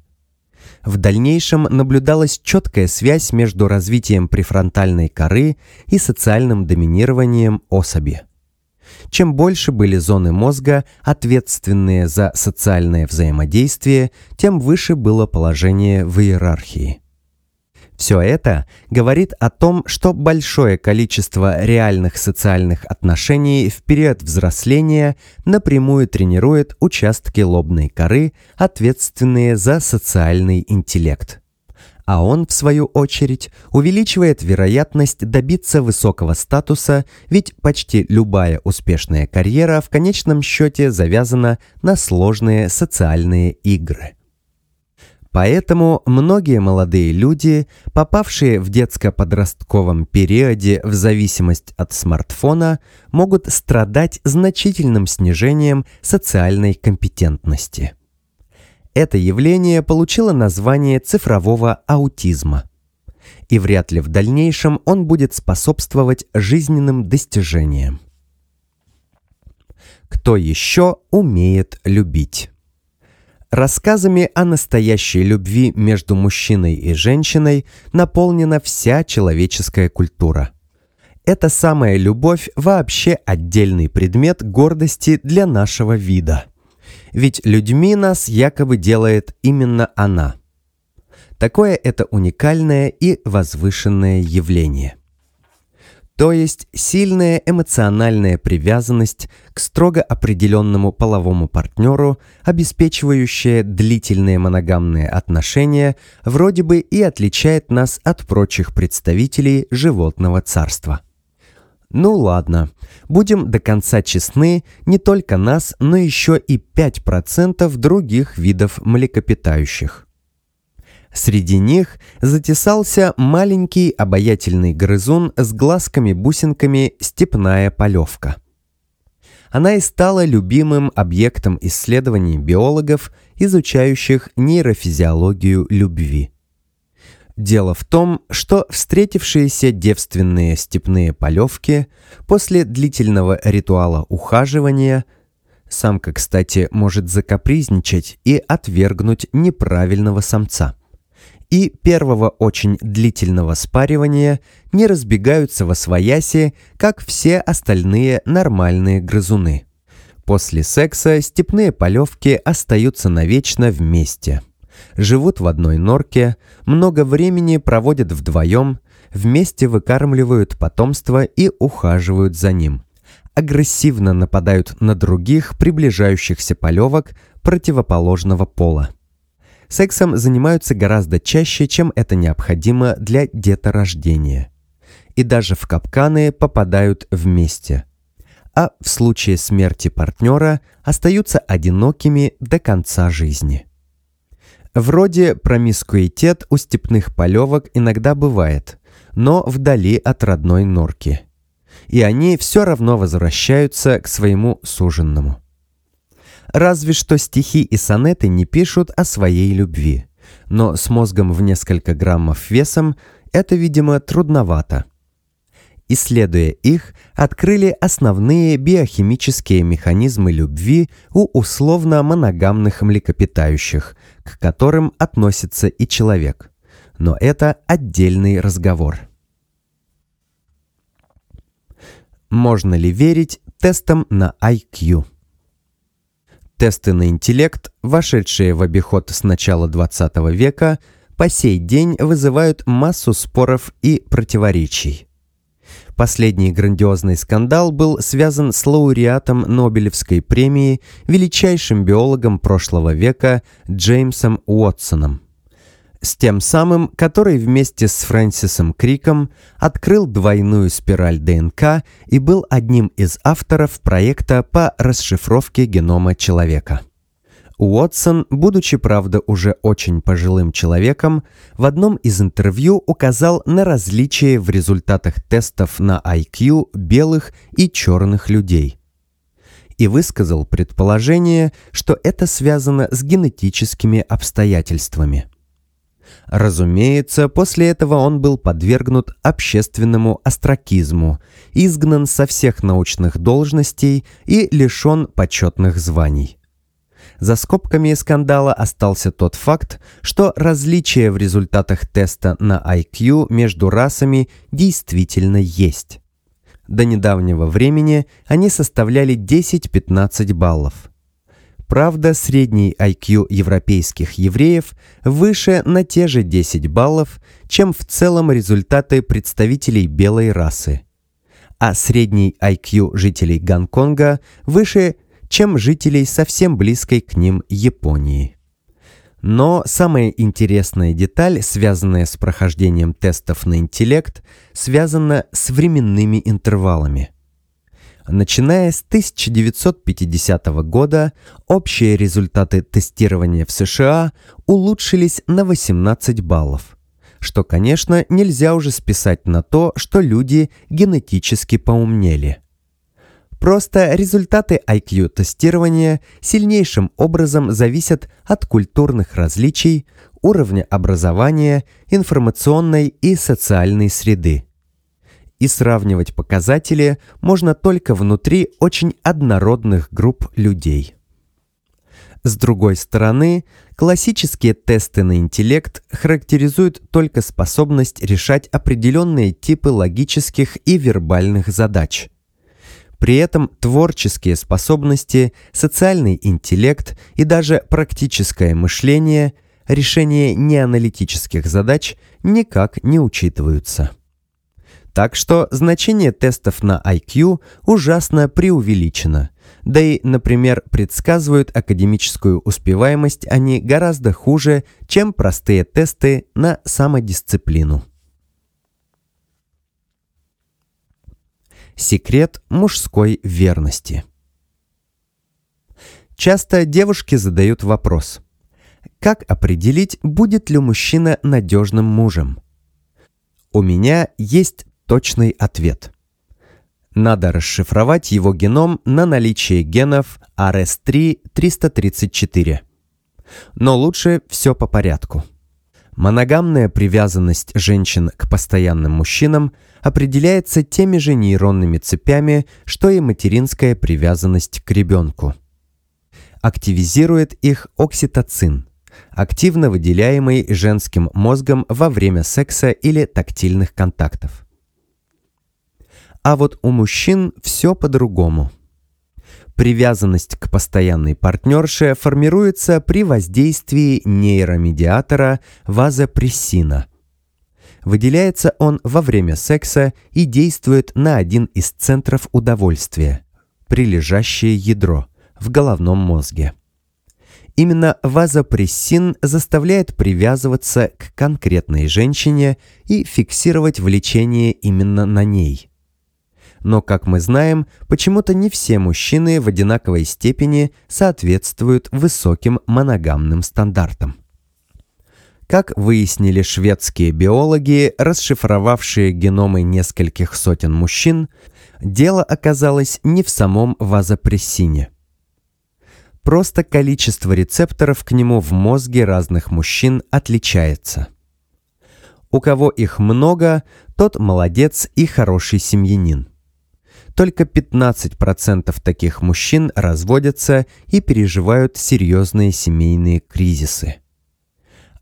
В дальнейшем наблюдалась четкая связь между развитием префронтальной коры и социальным доминированием особи. Чем больше были зоны мозга, ответственные за социальное взаимодействие, тем выше было положение в иерархии – все это говорит о том, что большое количество реальных социальных отношений в период взросления напрямую тренирует участки лобной коры, ответственные за социальный интеллект. А он, в свою очередь, увеличивает вероятность добиться высокого статуса, ведь почти любая успешная карьера в конечном счете завязана на сложные социальные игры. Поэтому многие молодые люди, попавшие в детско-подростковом периоде в зависимость от смартфона, могут страдать значительным снижением социальной компетентности. Это явление получило название цифрового аутизма. И вряд ли в дальнейшем он будет способствовать жизненным достижениям. Кто еще умеет любить? Рассказами о настоящей любви между мужчиной и женщиной наполнена вся человеческая культура. Эта самая любовь вообще отдельный предмет гордости для нашего вида. Ведь людьми нас якобы делает именно она. Такое это уникальное и возвышенное явление – то есть сильная эмоциональная привязанность к строго определенному половому партнеру, обеспечивающая длительные моногамные отношения, вроде бы и отличает нас от прочих представителей животного царства. Ну ладно, будем до конца честны, не только нас, но еще и 5% других видов млекопитающих. Среди них затесался маленький обаятельный грызун с глазками-бусинками «Степная полевка». Она и стала любимым объектом исследований биологов, изучающих нейрофизиологию любви. Дело в том, что встретившиеся девственные степные полевки после длительного ритуала ухаживания – Самка, кстати, может закапризничать и отвергнуть неправильного самца – и первого очень длительного спаривания не разбегаются во свояси, как все остальные нормальные грызуны. После секса степные полевки остаются навечно вместе. Живут в одной норке, много времени проводят вдвоем, вместе выкармливают потомство и ухаживают за ним. Агрессивно нападают на других приближающихся полевок противоположного пола – Сексом занимаются гораздо чаще, чем это необходимо для деторождения. И даже в капканы попадают вместе. А в случае смерти партнера остаются одинокими до конца жизни. Вроде промискуитет у степных полевок иногда бывает, но вдали от родной норки. И они все равно возвращаются к своему суженному разве что стихи и сонеты не пишут о своей любви. Но с мозгом в несколько граммов весом это, видимо, трудновато. Исследуя их, открыли основные биохимические механизмы любви у условно-моногамных млекопитающих, к которым относится и человек. Но это отдельный разговор. Можно ли верить тестам на IQ? Тесты на интеллект, вошедшие в обиход с начала 20 века, по сей день вызывают массу споров и противоречий. Последний грандиозный скандал был связан с лауреатом Нобелевской премии, величайшим биологом прошлого века Джеймсом Уотсоном – с тем самым, который вместе с Фрэнсисом Криком открыл двойную спираль ДНК и был одним из авторов проекта по расшифровке генома человека. Уотсон, будучи, правда, уже очень пожилым человеком, в одном из интервью указал на различия в результатах тестов на IQ белых и черных людей – и высказал предположение, что это связано с генетическими обстоятельствами. Разумеется, после этого он был подвергнут общественному остракизму, изгнан со всех научных должностей и лишен почетных званий. За скобками скандала остался тот факт, что различия в результатах теста на IQ между расами действительно есть. До недавнего времени они составляли 10-15 баллов – Правда, средний IQ европейских евреев выше на те же 10 баллов, чем в целом результаты представителей белой расы. А средний IQ жителей Гонконга выше, чем жителей совсем близкой к ним Японии. Но самая интересная деталь, связанная с прохождением тестов на интеллект, связана с временными интервалами – Начиная с 1950 года общие результаты тестирования в США улучшились на 18 баллов, что, конечно, нельзя уже списать на то, что люди генетически поумнели. Просто результаты IQ-тестирования сильнейшим образом зависят от культурных различий, уровня образования, информационной и социальной среды – и сравнивать показатели можно только внутри очень однородных групп людей. С другой стороны, классические тесты на интеллект характеризуют только способность решать определенные типы логических и вербальных задач – при этом творческие способности, социальный интеллект и даже практическое мышление, решение неаналитических задач никак не учитываются. Так что значение тестов на IQ ужасно преувеличено. Да и, например, предсказывают академическую успеваемость они гораздо хуже, чем простые тесты на самодисциплину. Секрет мужской верности. Часто девушки задают вопрос. Как определить, будет ли мужчина надежным мужем? У меня есть точный ответ. Надо расшифровать его геном на наличие генов RS3-334. Но лучше все по порядку. Моногамная привязанность женщин к постоянным мужчинам определяется теми же нейронными цепями, что и материнская привязанность к ребенку. Активизирует их окситоцин, активно выделяемый женским мозгом во время секса или тактильных контактов а вот у мужчин все по-другому. Привязанность к постоянной партнерше формируется при воздействии нейромедиатора вазопрессина. Выделяется он во время секса и действует на один из центров удовольствия – прилежащее ядро в головном мозге. Именно вазопрессин заставляет привязываться к конкретной женщине и фиксировать влечение именно на ней – но, как мы знаем, почему-то не все мужчины в одинаковой степени соответствуют высоким моногамным стандартам. Как выяснили шведские биологи, расшифровавшие геномы нескольких сотен мужчин, дело оказалось не в самом вазопрессине. Просто количество рецепторов к нему в мозге разных мужчин отличается. У кого их много, тот молодец и хороший семьянин только 15% таких мужчин разводятся и переживают серьезные семейные кризисы.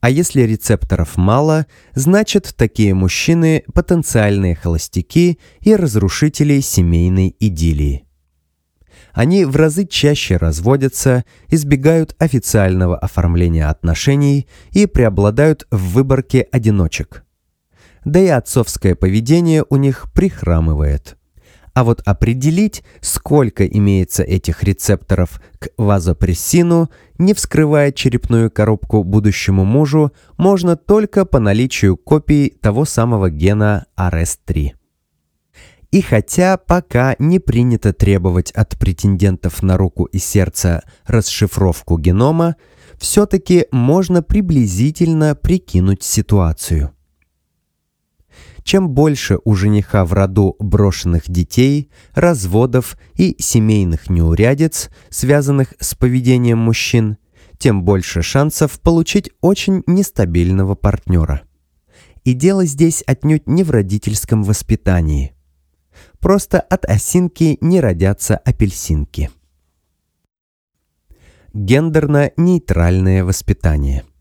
А если рецепторов мало, значит такие мужчины – потенциальные холостяки и разрушители семейной идиллии. Они в разы чаще разводятся, избегают официального оформления отношений и преобладают в выборке одиночек. Да и отцовское поведение у них прихрамывает – а вот определить, сколько имеется этих рецепторов к вазопрессину, не вскрывая черепную коробку будущему мужу, можно только по наличию копий того самого гена RS3. И хотя пока не принято требовать от претендентов на руку и сердце расшифровку генома, все-таки можно приблизительно прикинуть ситуацию. Чем больше у жениха в роду брошенных детей, разводов и семейных неурядиц, связанных с поведением мужчин, тем больше шансов получить очень нестабильного партнера. И дело здесь отнюдь не в родительском воспитании. Просто от осинки не родятся апельсинки. Гендерно-нейтральное воспитание –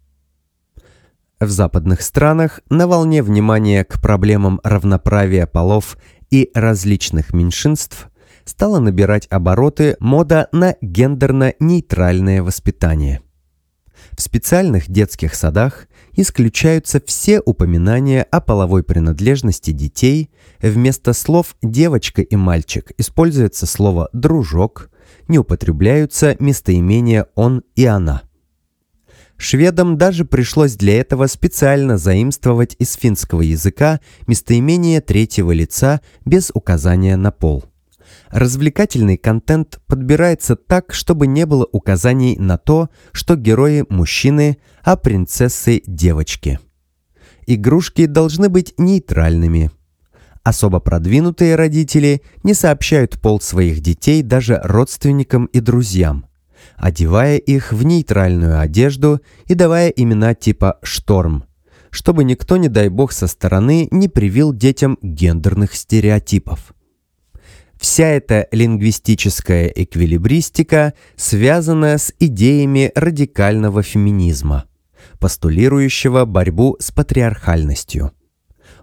в западных странах на волне внимания к проблемам равноправия полов и различных меньшинств стала набирать обороты мода на гендерно-нейтральное воспитание. В специальных детских садах исключаются все упоминания о половой принадлежности детей, вместо слов «девочка» и «мальчик» используется слово «дружок», не употребляются местоимения «он» и «она». Шведам даже пришлось для этого специально заимствовать из финского языка местоимение третьего лица без указания на пол. Развлекательный контент подбирается так, чтобы не было указаний на то, что герои – мужчины, а принцессы – девочки. Игрушки должны быть нейтральными. Особо продвинутые родители не сообщают пол своих детей даже родственникам и друзьям – одевая их в нейтральную одежду и давая имена типа «шторм», чтобы никто, не дай бог, со стороны не привил детям гендерных стереотипов. Вся эта лингвистическая эквилибристика связана с идеями радикального феминизма, постулирующего борьбу с патриархальностью.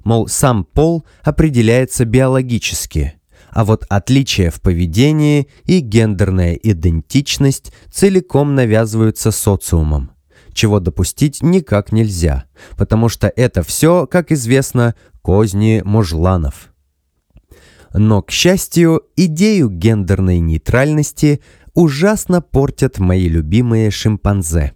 Мол, сам пол определяется биологически – а вот отличия в поведении и гендерная идентичность целиком навязываются социумом, чего допустить никак нельзя, потому что это все, как известно, козни мужланов. Но, к счастью, идею гендерной нейтральности ужасно портят мои любимые шимпанзе,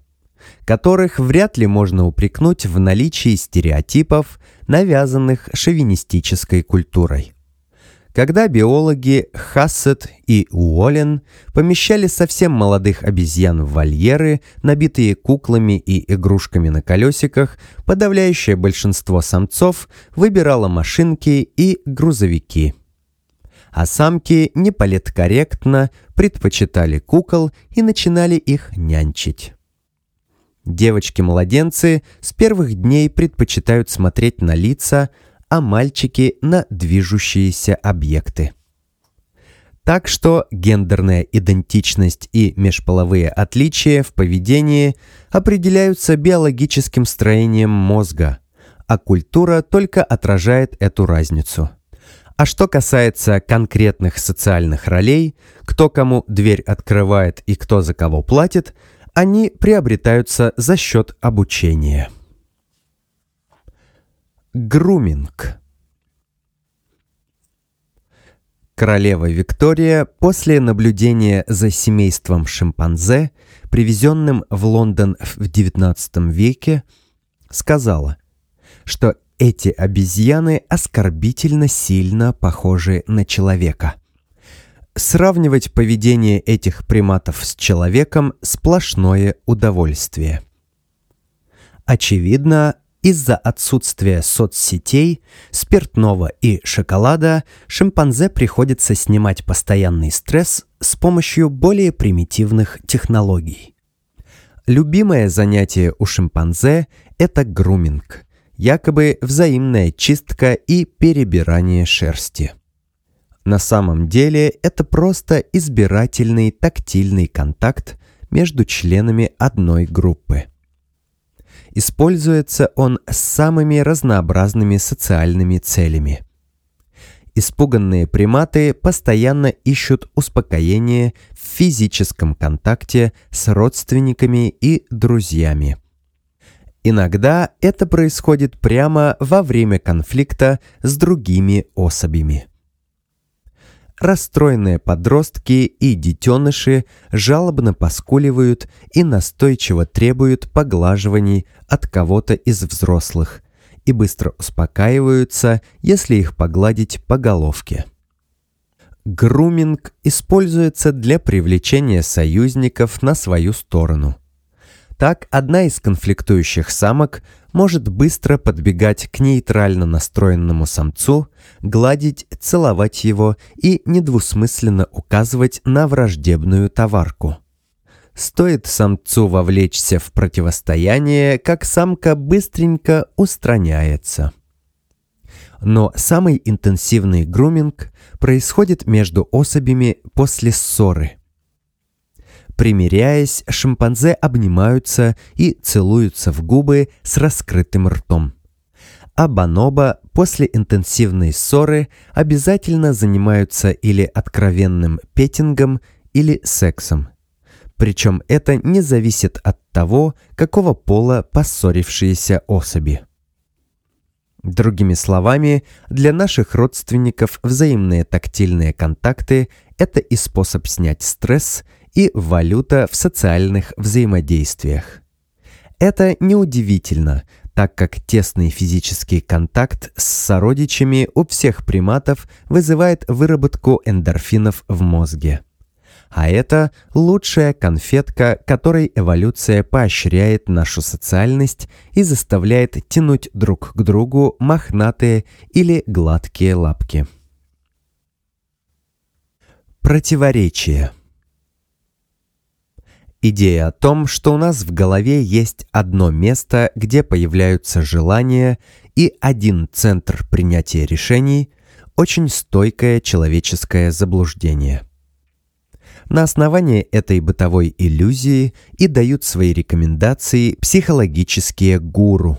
которых вряд ли можно упрекнуть в наличии стереотипов, навязанных шовинистической культурой когда биологи Хассет и Уоллен помещали совсем молодых обезьян в вольеры, набитые куклами и игрушками на колесиках, подавляющее большинство самцов выбирало машинки и грузовики. А самки неполиткорректно предпочитали кукол и начинали их нянчить. Девочки-младенцы с первых дней предпочитают смотреть на лица, а мальчики на движущиеся объекты. Так что гендерная идентичность и межполовые отличия в поведении определяются биологическим строением мозга, а культура только отражает эту разницу. А что касается конкретных социальных ролей, кто кому дверь открывает и кто за кого платит, они приобретаются за счет обучения. Груминг. Королева Виктория после наблюдения за семейством шимпанзе, привезенным в Лондон в XIX веке, сказала, что эти обезьяны оскорбительно сильно похожи на человека. Сравнивать поведение этих приматов с человеком – сплошное удовольствие. Очевидно, из-за отсутствия соцсетей, спиртного и шоколада шимпанзе приходится снимать постоянный стресс с помощью более примитивных технологий. Любимое занятие у шимпанзе – это груминг, якобы взаимная чистка и перебирание шерсти. На самом деле это просто избирательный тактильный контакт между членами одной группы – Используется он с самыми разнообразными социальными целями. Испуганные приматы постоянно ищут успокоение в физическом контакте с родственниками и друзьями. Иногда это происходит прямо во время конфликта с другими особями расстроенные подростки и детеныши жалобно поскуливают и настойчиво требуют поглаживаний от кого-то из взрослых и быстро успокаиваются, если их погладить по головке. Груминг используется для привлечения союзников на свою сторону – так, одна из конфликтующих самок может быстро подбегать к нейтрально настроенному самцу, гладить, целовать его и недвусмысленно указывать на враждебную товарку. Стоит самцу вовлечься в противостояние, как самка быстренько устраняется. Но самый интенсивный груминг происходит между особями после ссоры – примиряясь, шимпанзе обнимаются и целуются в губы с раскрытым ртом. А баноба после интенсивной ссоры обязательно занимаются или откровенным петингом, или сексом. Причем это не зависит от того, какого пола поссорившиеся особи. Другими словами, для наших родственников взаимные тактильные контакты – это и способ снять стресс, и валюта в социальных взаимодействиях. Это неудивительно, так как тесный физический контакт с сородичами у всех приматов вызывает выработку эндорфинов в мозге. А это лучшая конфетка, которой эволюция поощряет нашу социальность и заставляет тянуть друг к другу мохнатые или гладкие лапки. Противоречие – Идея о том, что у нас в голове есть одно место, где появляются желания и один центр принятия решений, очень стойкое человеческое заблуждение. На основании этой бытовой иллюзии и дают свои рекомендации психологические гуру.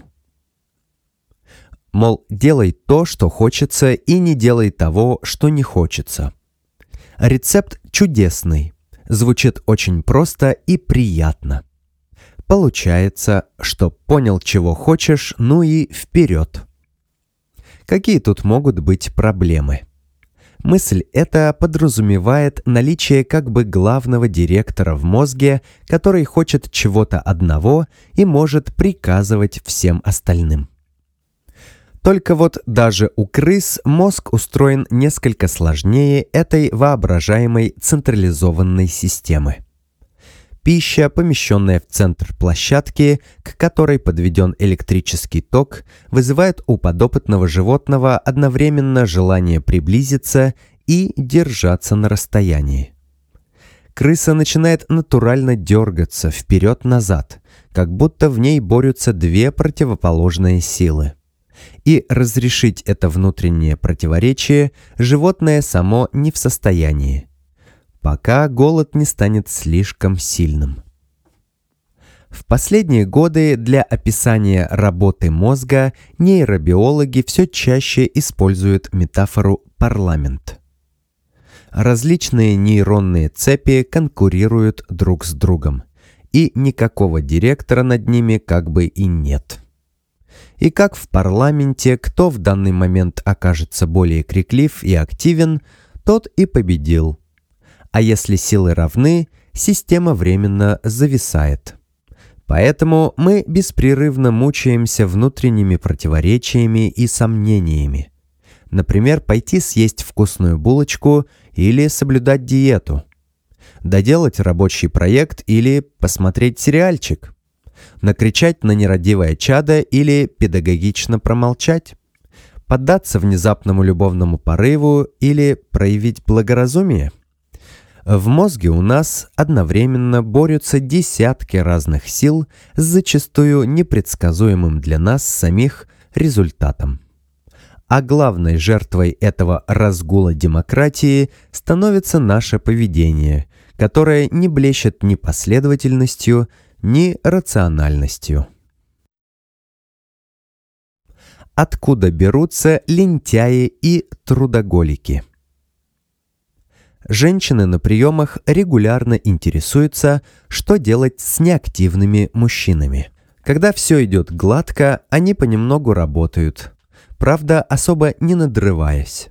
Мол, делай то, что хочется, и не делай того, что не хочется. Рецепт чудесный звучит очень просто и приятно. Получается, что понял, чего хочешь, ну и вперед. Какие тут могут быть проблемы? Мысль эта подразумевает наличие как бы главного директора в мозге, который хочет чего-то одного и может приказывать всем остальным. Только вот даже у крыс мозг устроен несколько сложнее этой воображаемой централизованной системы. Пища, помещенная в центр площадки, к которой подведен электрический ток, вызывает у подопытного животного одновременно желание приблизиться и держаться на расстоянии. Крыса начинает натурально дергаться вперед-назад, как будто в ней борются две противоположные силы – и разрешить это внутреннее противоречие животное само не в состоянии, пока голод не станет слишком сильным. В последние годы для описания работы мозга нейробиологи все чаще используют метафору «парламент». Различные нейронные цепи конкурируют друг с другом, и никакого директора над ними как бы и нет – и как в парламенте кто в данный момент окажется более криклив и активен, тот и победил. А если силы равны, система временно зависает. Поэтому мы беспрерывно мучаемся внутренними противоречиями и сомнениями. Например, пойти съесть вкусную булочку или соблюдать диету. Доделать рабочий проект или посмотреть сериальчик – накричать на нерадивое чадо или педагогично промолчать, поддаться внезапному любовному порыву или проявить благоразумие. В мозге у нас одновременно борются десятки разных сил с зачастую непредсказуемым для нас самих результатом. А главной жертвой этого разгула демократии становится наше поведение, которое не блещет непоследовательностью, последовательностью, нерациональностью. Откуда берутся лентяи и трудоголики? Женщины на приемах регулярно интересуются, что делать с неактивными мужчинами. Когда все идет гладко, они понемногу работают. Правда, особо не надрываясь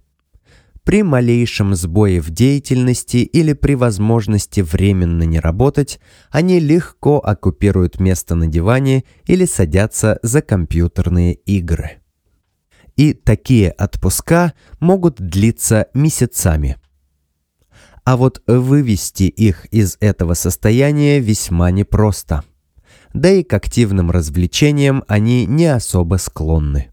при малейшем сбое в деятельности или при возможности временно не работать, они легко оккупируют место на диване или садятся за компьютерные игры. И такие отпуска могут длиться месяцами. А вот вывести их из этого состояния весьма непросто. Да и к активным развлечениям они не особо склонны.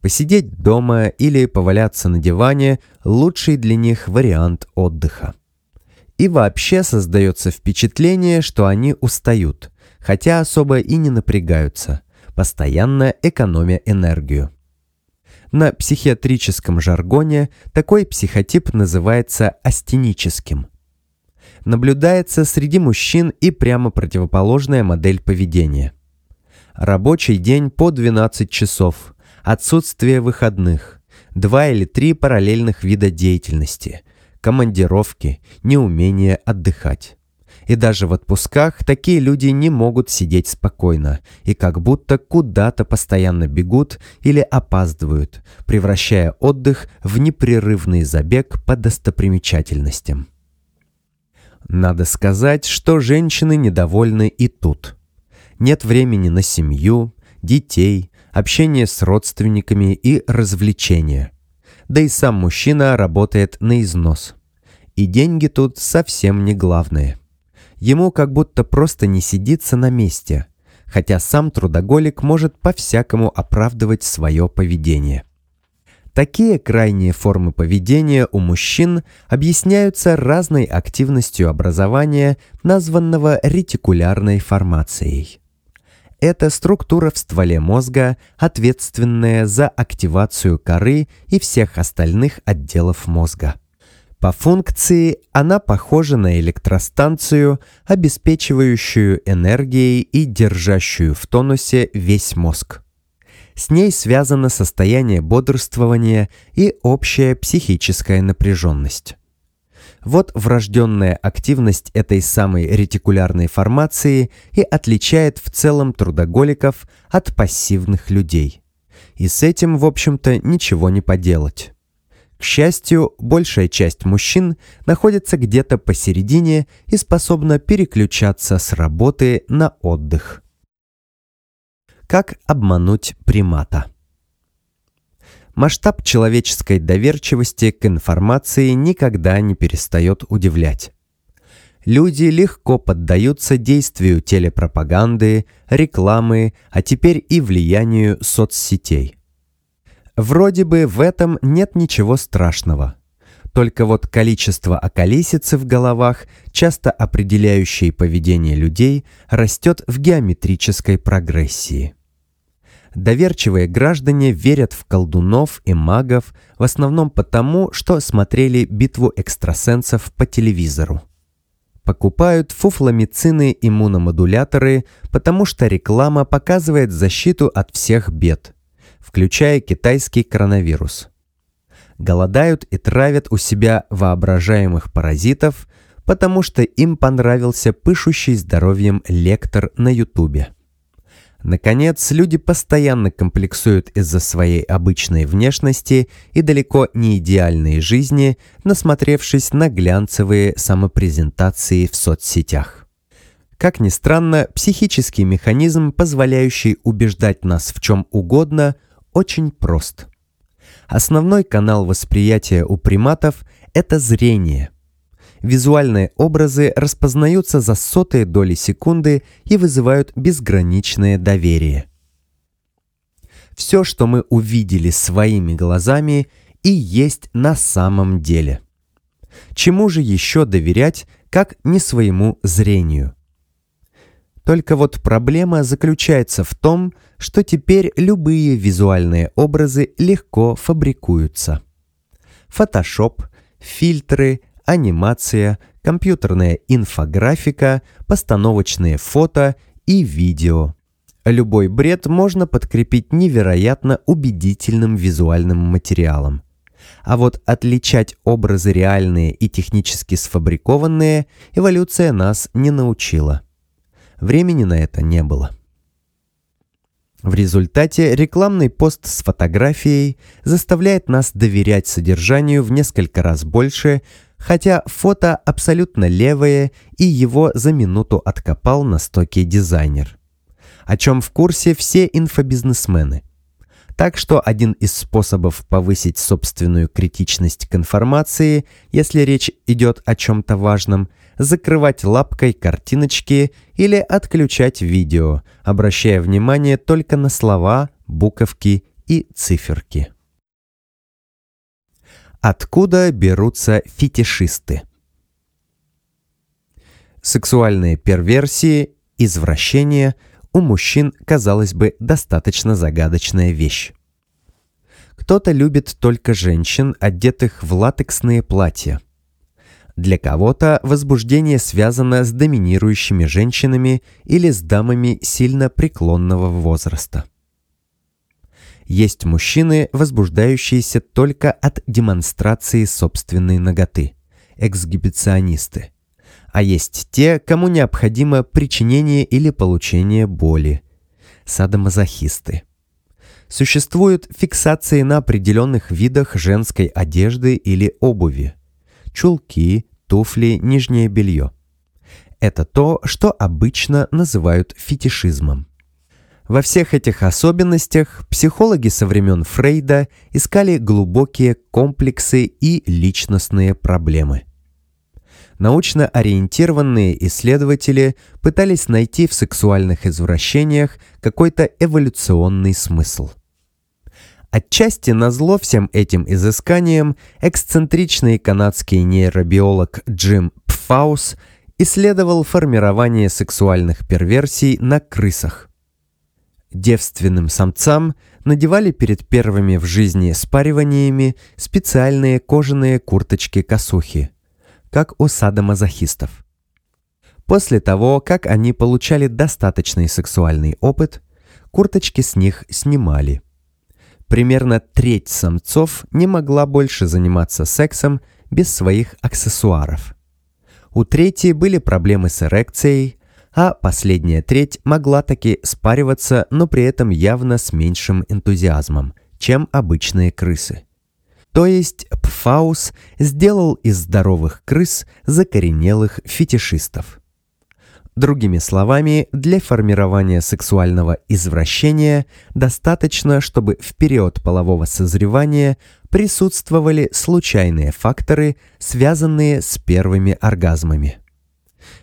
Посидеть дома или поваляться на диване – лучший для них вариант отдыха. И вообще создается впечатление, что они устают, хотя особо и не напрягаются, постоянно экономя энергию. На психиатрическом жаргоне такой психотип называется астеническим. Наблюдается среди мужчин и прямо противоположная модель поведения. Рабочий день по 12 часов – отсутствие выходных, два или три параллельных вида деятельности, командировки, неумение отдыхать. И даже в отпусках такие люди не могут сидеть спокойно и как будто куда-то постоянно бегут или опаздывают, превращая отдых в непрерывный забег по достопримечательностям. Надо сказать, что женщины недовольны и тут. Нет времени на семью, детей, общение с родственниками и развлечения. Да и сам мужчина работает на износ. И деньги тут совсем не главные. Ему как будто просто не сидится на месте, хотя сам трудоголик может по-всякому оправдывать свое поведение. Такие крайние формы поведения у мужчин объясняются разной активностью образования, названного ретикулярной формацией. Эта структура в стволе мозга, ответственная за активацию коры и всех остальных отделов мозга. По функции она похожа на электростанцию, обеспечивающую энергией и держащую в тонусе весь мозг. С ней связано состояние бодрствования и общая психическая напряженность. Вот врожденная активность этой самой ретикулярной формации и отличает в целом трудоголиков от пассивных людей. И с этим, в общем-то, ничего не поделать. К счастью, большая часть мужчин находится где-то посередине и способна переключаться с работы на отдых. Как обмануть примата? Масштаб человеческой доверчивости к информации никогда не перестает удивлять. Люди легко поддаются действию телепропаганды, рекламы, а теперь и влиянию соцсетей. Вроде бы в этом нет ничего страшного. Только вот количество околесицы в головах, часто определяющей поведение людей, растет в геометрической прогрессии. Доверчивые граждане верят в колдунов и магов в основном потому, что смотрели битву экстрасенсов по телевизору. Покупают фуфломицины и иммуномодуляторы, потому что реклама показывает защиту от всех бед, включая китайский коронавирус. Голодают и травят у себя воображаемых паразитов, потому что им понравился пышущий здоровьем лектор на ютубе. Наконец, люди постоянно комплексуют из-за своей обычной внешности и далеко не идеальной жизни, насмотревшись на глянцевые самопрезентации в соцсетях. Как ни странно, психический механизм, позволяющий убеждать нас в чем угодно, очень прост. Основной канал восприятия у приматов – это зрение – визуальные образы распознаются за сотые доли секунды и вызывают безграничное доверие. Все, что мы увидели своими глазами, и есть на самом деле. Чему же еще доверять, как не своему зрению? Только вот проблема заключается в том, что теперь любые визуальные образы легко фабрикуются. Фотошоп, фильтры, анимация, компьютерная инфографика, постановочные фото и видео. Любой бред можно подкрепить невероятно убедительным визуальным материалом. А вот отличать образы реальные и технически сфабрикованные эволюция нас не научила. Времени на это не было. В результате рекламный пост с фотографией заставляет нас доверять содержанию в несколько раз больше, хотя фото абсолютно левое, и его за минуту откопал на стоке дизайнер. О чем в курсе все инфобизнесмены. Так что один из способов повысить собственную критичность к информации, если речь идет о чем-то важном, закрывать лапкой картиночки или отключать видео, обращая внимание только на слова, буковки и циферки. Откуда берутся фетишисты? Сексуальные перверсии, извращения у мужчин, казалось бы, достаточно загадочная вещь. Кто-то любит только женщин, одетых в латексные платья. Для кого-то возбуждение связано с доминирующими женщинами или с дамами сильно преклонного возраста есть мужчины, возбуждающиеся только от демонстрации собственной ноготы, эксгибиционисты. А есть те, кому необходимо причинение или получение боли, садомазохисты. Существуют фиксации на определенных видах женской одежды или обуви, чулки, туфли, нижнее белье. Это то, что обычно называют фетишизмом. Во всех этих особенностях психологи со времен Фрейда искали глубокие комплексы и личностные проблемы. Научно ориентированные исследователи пытались найти в сексуальных извращениях какой-то эволюционный смысл. Отчасти назло всем этим изысканиям эксцентричный канадский нейробиолог Джим Пфаус исследовал формирование сексуальных перверсий на крысах девственным самцам надевали перед первыми в жизни спариваниями специальные кожаные курточки-косухи, как у садомазохистов. После того, как они получали достаточный сексуальный опыт, курточки с них снимали. Примерно треть самцов не могла больше заниматься сексом без своих аксессуаров. У третьей были проблемы с эрекцией, а последняя треть могла таки спариваться, но при этом явно с меньшим энтузиазмом, чем обычные крысы. То есть Пфаус сделал из здоровых крыс закоренелых фетишистов. Другими словами, для формирования сексуального извращения достаточно, чтобы в период полового созревания присутствовали случайные факторы, связанные с первыми оргазмами.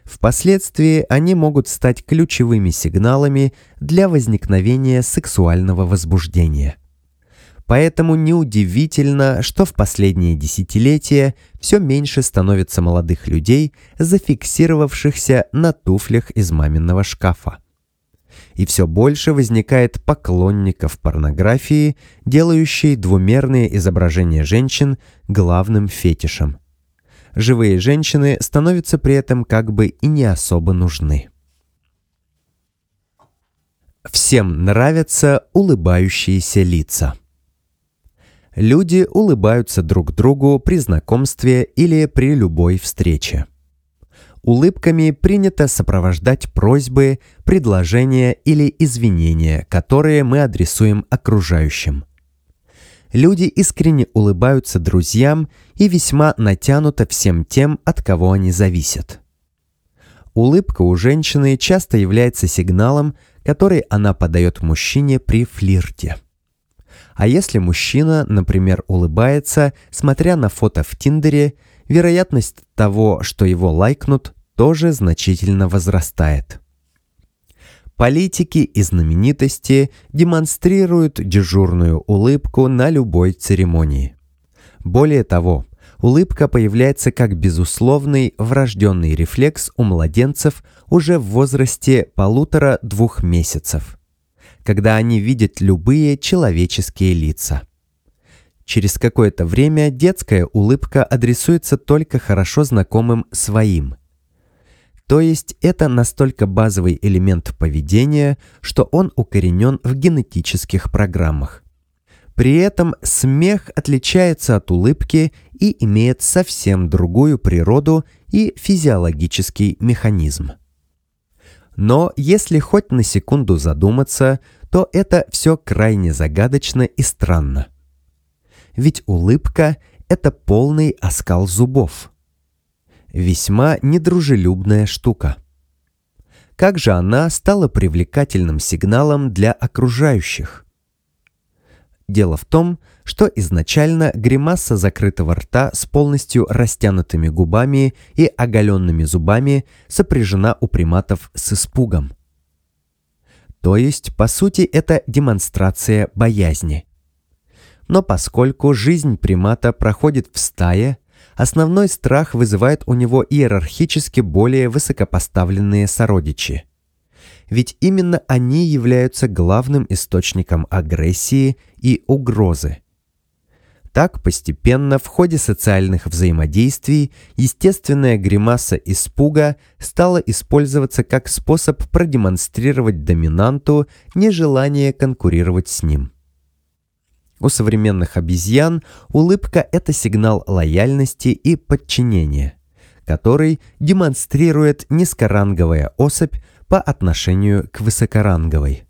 Впоследствии они могут стать ключевыми сигналами для возникновения сексуального возбуждения. Поэтому неудивительно, что в последние десятилетия все меньше становится молодых людей, зафиксировавшихся на туфлях из маминого шкафа. И все больше возникает поклонников порнографии, делающей двумерные изображения женщин главным фетишем – живые женщины становятся при этом как бы и не особо нужны. Всем нравятся улыбающиеся лица. Люди улыбаются друг другу при знакомстве или при любой встрече. Улыбками принято сопровождать просьбы, предложения или извинения, которые мы адресуем окружающим – люди искренне улыбаются друзьям и весьма натянуты всем тем, от кого они зависят. Улыбка у женщины часто является сигналом, который она подает мужчине при флирте. А если мужчина, например, улыбается, смотря на фото в Тиндере, вероятность того, что его лайкнут, тоже значительно возрастает. Политики и знаменитости демонстрируют дежурную улыбку на любой церемонии. Более того, улыбка появляется как безусловный врожденный рефлекс у младенцев уже в возрасте полутора-двух месяцев, когда они видят любые человеческие лица. Через какое-то время детская улыбка адресуется только хорошо знакомым своим – то есть это настолько базовый элемент поведения, что он укоренен в генетических программах. При этом смех отличается от улыбки и имеет совсем другую природу и физиологический механизм. Но если хоть на секунду задуматься, то это все крайне загадочно и странно. Ведь улыбка – это полный оскал зубов – весьма недружелюбная штука. Как же она стала привлекательным сигналом для окружающих? Дело в том, что изначально гримаса закрытого рта с полностью растянутыми губами и оголенными зубами сопряжена у приматов с испугом. То есть, по сути, это демонстрация боязни. Но поскольку жизнь примата проходит в стае, Основной страх вызывает у него иерархически более высокопоставленные сородичи. Ведь именно они являются главным источником агрессии и угрозы. Так постепенно в ходе социальных взаимодействий естественная гримаса испуга стала использоваться как способ продемонстрировать доминанту нежелание конкурировать с ним. У современных обезьян улыбка – это сигнал лояльности и подчинения, который демонстрирует низкоранговая особь по отношению к высокоранговой.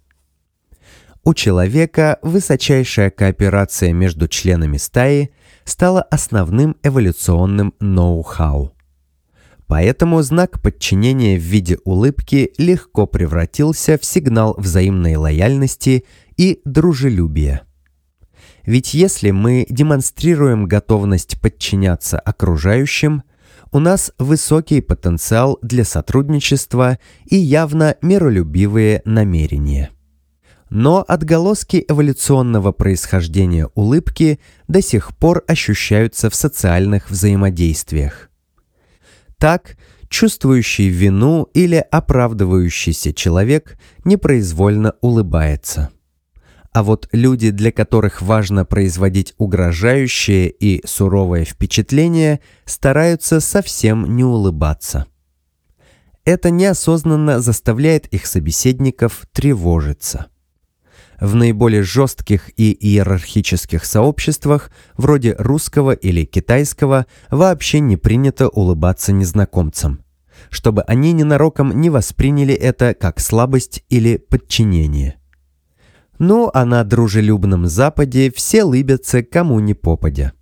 У человека высочайшая кооперация между членами стаи стала основным эволюционным ноу-хау. Поэтому знак подчинения в виде улыбки легко превратился в сигнал взаимной лояльности и дружелюбия. Ведь если мы демонстрируем готовность подчиняться окружающим, у нас высокий потенциал для сотрудничества и явно миролюбивые намерения. Но отголоски эволюционного происхождения улыбки до сих пор ощущаются в социальных взаимодействиях. Так, чувствующий вину или оправдывающийся человек непроизвольно улыбается – а вот люди, для которых важно производить угрожающее и суровое впечатление, стараются совсем не улыбаться. Это неосознанно заставляет их собеседников тревожиться. В наиболее жестких и иерархических сообществах, вроде русского или китайского, вообще не принято улыбаться незнакомцам, чтобы они ненароком не восприняли это как слабость или подчинение – ну, а но она дружелюбном Западе все лыбятся кому не попадя.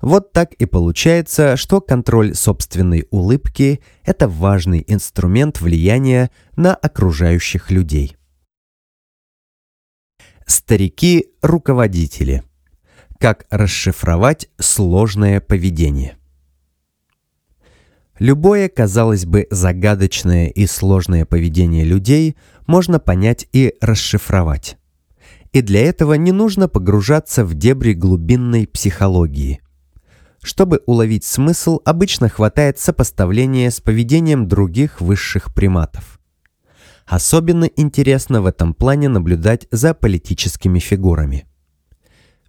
Вот так и получается, что контроль собственной улыбки – это важный инструмент влияния на окружающих людей. Старики-руководители. Как расшифровать сложное поведение? Любое, казалось бы, загадочное и сложное поведение людей можно понять и расшифровать и для этого не нужно погружаться в дебри глубинной психологии. Чтобы уловить смысл, обычно хватает сопоставления с поведением других высших приматов. Особенно интересно в этом плане наблюдать за политическими фигурами.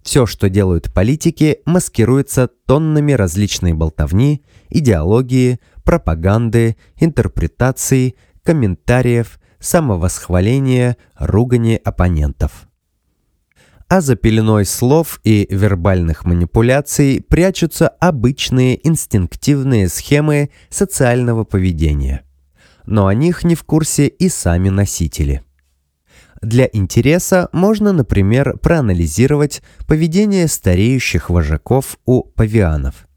Все, что делают политики, маскируется тоннами различной болтовни, идеологии, пропаганды, интерпретаций, комментариев, самовосхваления, ругани оппонентов – а за пеленой слов и вербальных манипуляций прячутся обычные инстинктивные схемы социального поведения. Но о них не в курсе и сами носители. Для интереса можно, например, проанализировать поведение стареющих вожаков у павианов.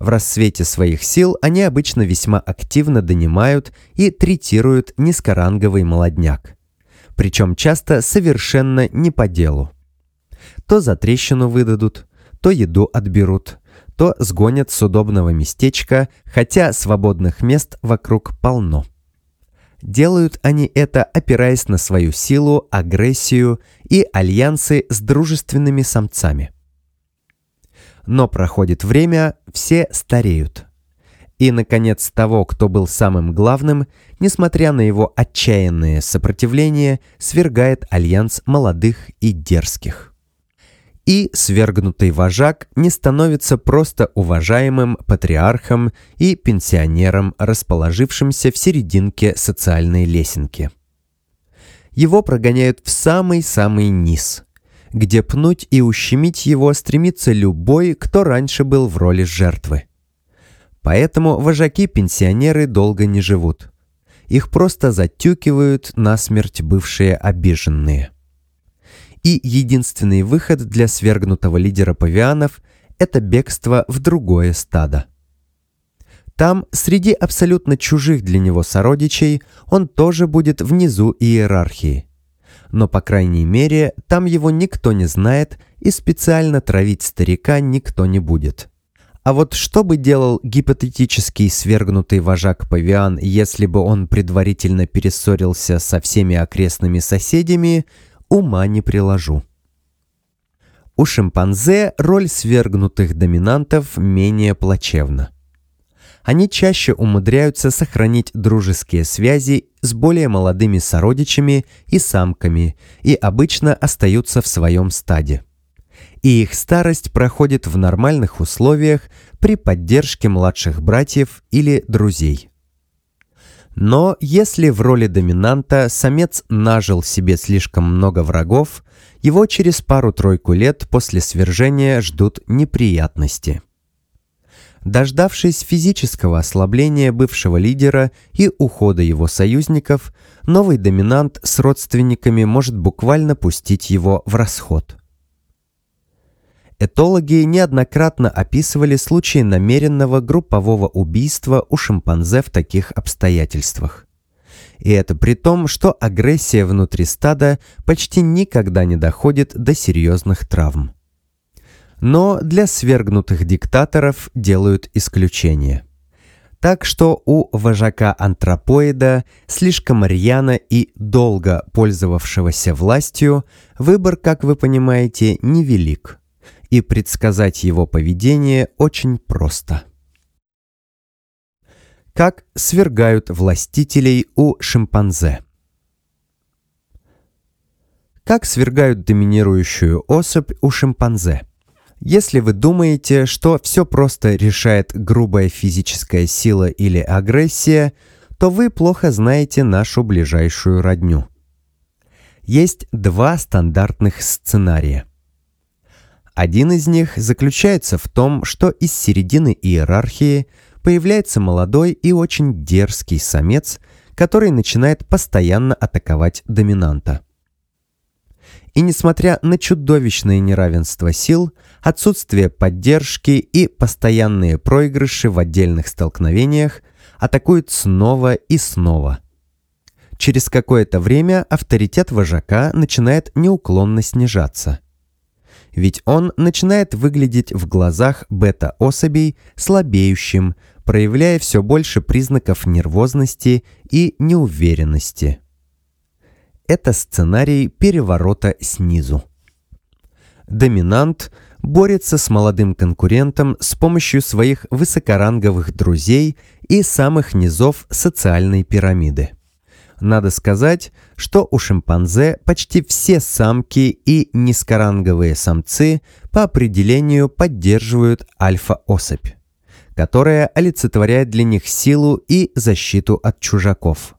В рассвете своих сил они обычно весьма активно донимают и третируют низкоранговый молодняк – причем часто совершенно не по делу. То за трещину выдадут, то еду отберут, то сгонят с удобного местечка, хотя свободных мест вокруг полно. Делают они это, опираясь на свою силу, агрессию и альянсы с дружественными самцами. Но проходит время, все стареют – и, наконец, того, кто был самым главным, несмотря на его отчаянное сопротивление, свергает альянс молодых и дерзких. И свергнутый вожак не становится просто уважаемым патриархом и пенсионером, расположившимся в серединке социальной лесенки. Его прогоняют в самый-самый низ, где пнуть и ущемить его стремится любой, кто раньше был в роли жертвы – Поэтому вожаки пенсионеры долго не живут. Их просто затюкивают на смерть бывшие обиженные. И единственный выход для свергнутого лидера павианов – это бегство в другое стадо. Там, среди абсолютно чужих для него сородичей, он тоже будет внизу иерархии. Но, по крайней мере, там его никто не знает и специально травить старика никто не будет – а вот что бы делал гипотетический свергнутый вожак Павиан, если бы он предварительно перессорился со всеми окрестными соседями, ума не приложу. У шимпанзе роль свергнутых доминантов менее плачевна. Они чаще умудряются сохранить дружеские связи с более молодыми сородичами и самками и обычно остаются в своем стаде и их старость проходит в нормальных условиях при поддержке младших братьев или друзей. Но если в роли доминанта самец нажил себе слишком много врагов, его через пару-тройку лет после свержения ждут неприятности. Дождавшись физического ослабления бывшего лидера и ухода его союзников, новый доминант с родственниками может буквально пустить его в расход – Этологи неоднократно описывали случаи намеренного группового убийства у шимпанзе в таких обстоятельствах. И это при том, что агрессия внутри стада почти никогда не доходит до серьезных травм. Но для свергнутых диктаторов делают исключение. Так что у вожака антропоида, слишком рьяно и долго пользовавшегося властью, выбор, как вы понимаете, невелик – и предсказать его поведение очень просто. Как свергают властителей у шимпанзе? Как свергают доминирующую особь у шимпанзе? Если вы думаете, что все просто решает грубая физическая сила или агрессия, то вы плохо знаете нашу ближайшую родню. Есть два стандартных сценария – один из них заключается в том, что из середины иерархии появляется молодой и очень дерзкий самец, который начинает постоянно атаковать доминанта. И несмотря на чудовищное неравенство сил, отсутствие поддержки и постоянные проигрыши в отдельных столкновениях, атакуют снова и снова. Через какое-то время авторитет вожака начинает неуклонно снижаться – ведь он начинает выглядеть в глазах бета-особей слабеющим, проявляя все больше признаков нервозности и неуверенности. Это сценарий переворота снизу. Доминант борется с молодым конкурентом с помощью своих высокоранговых друзей и самых низов социальной пирамиды. Надо сказать, что у шимпанзе почти все самки и низкоранговые самцы по определению поддерживают альфа-особь, которая олицетворяет для них силу и защиту от чужаков.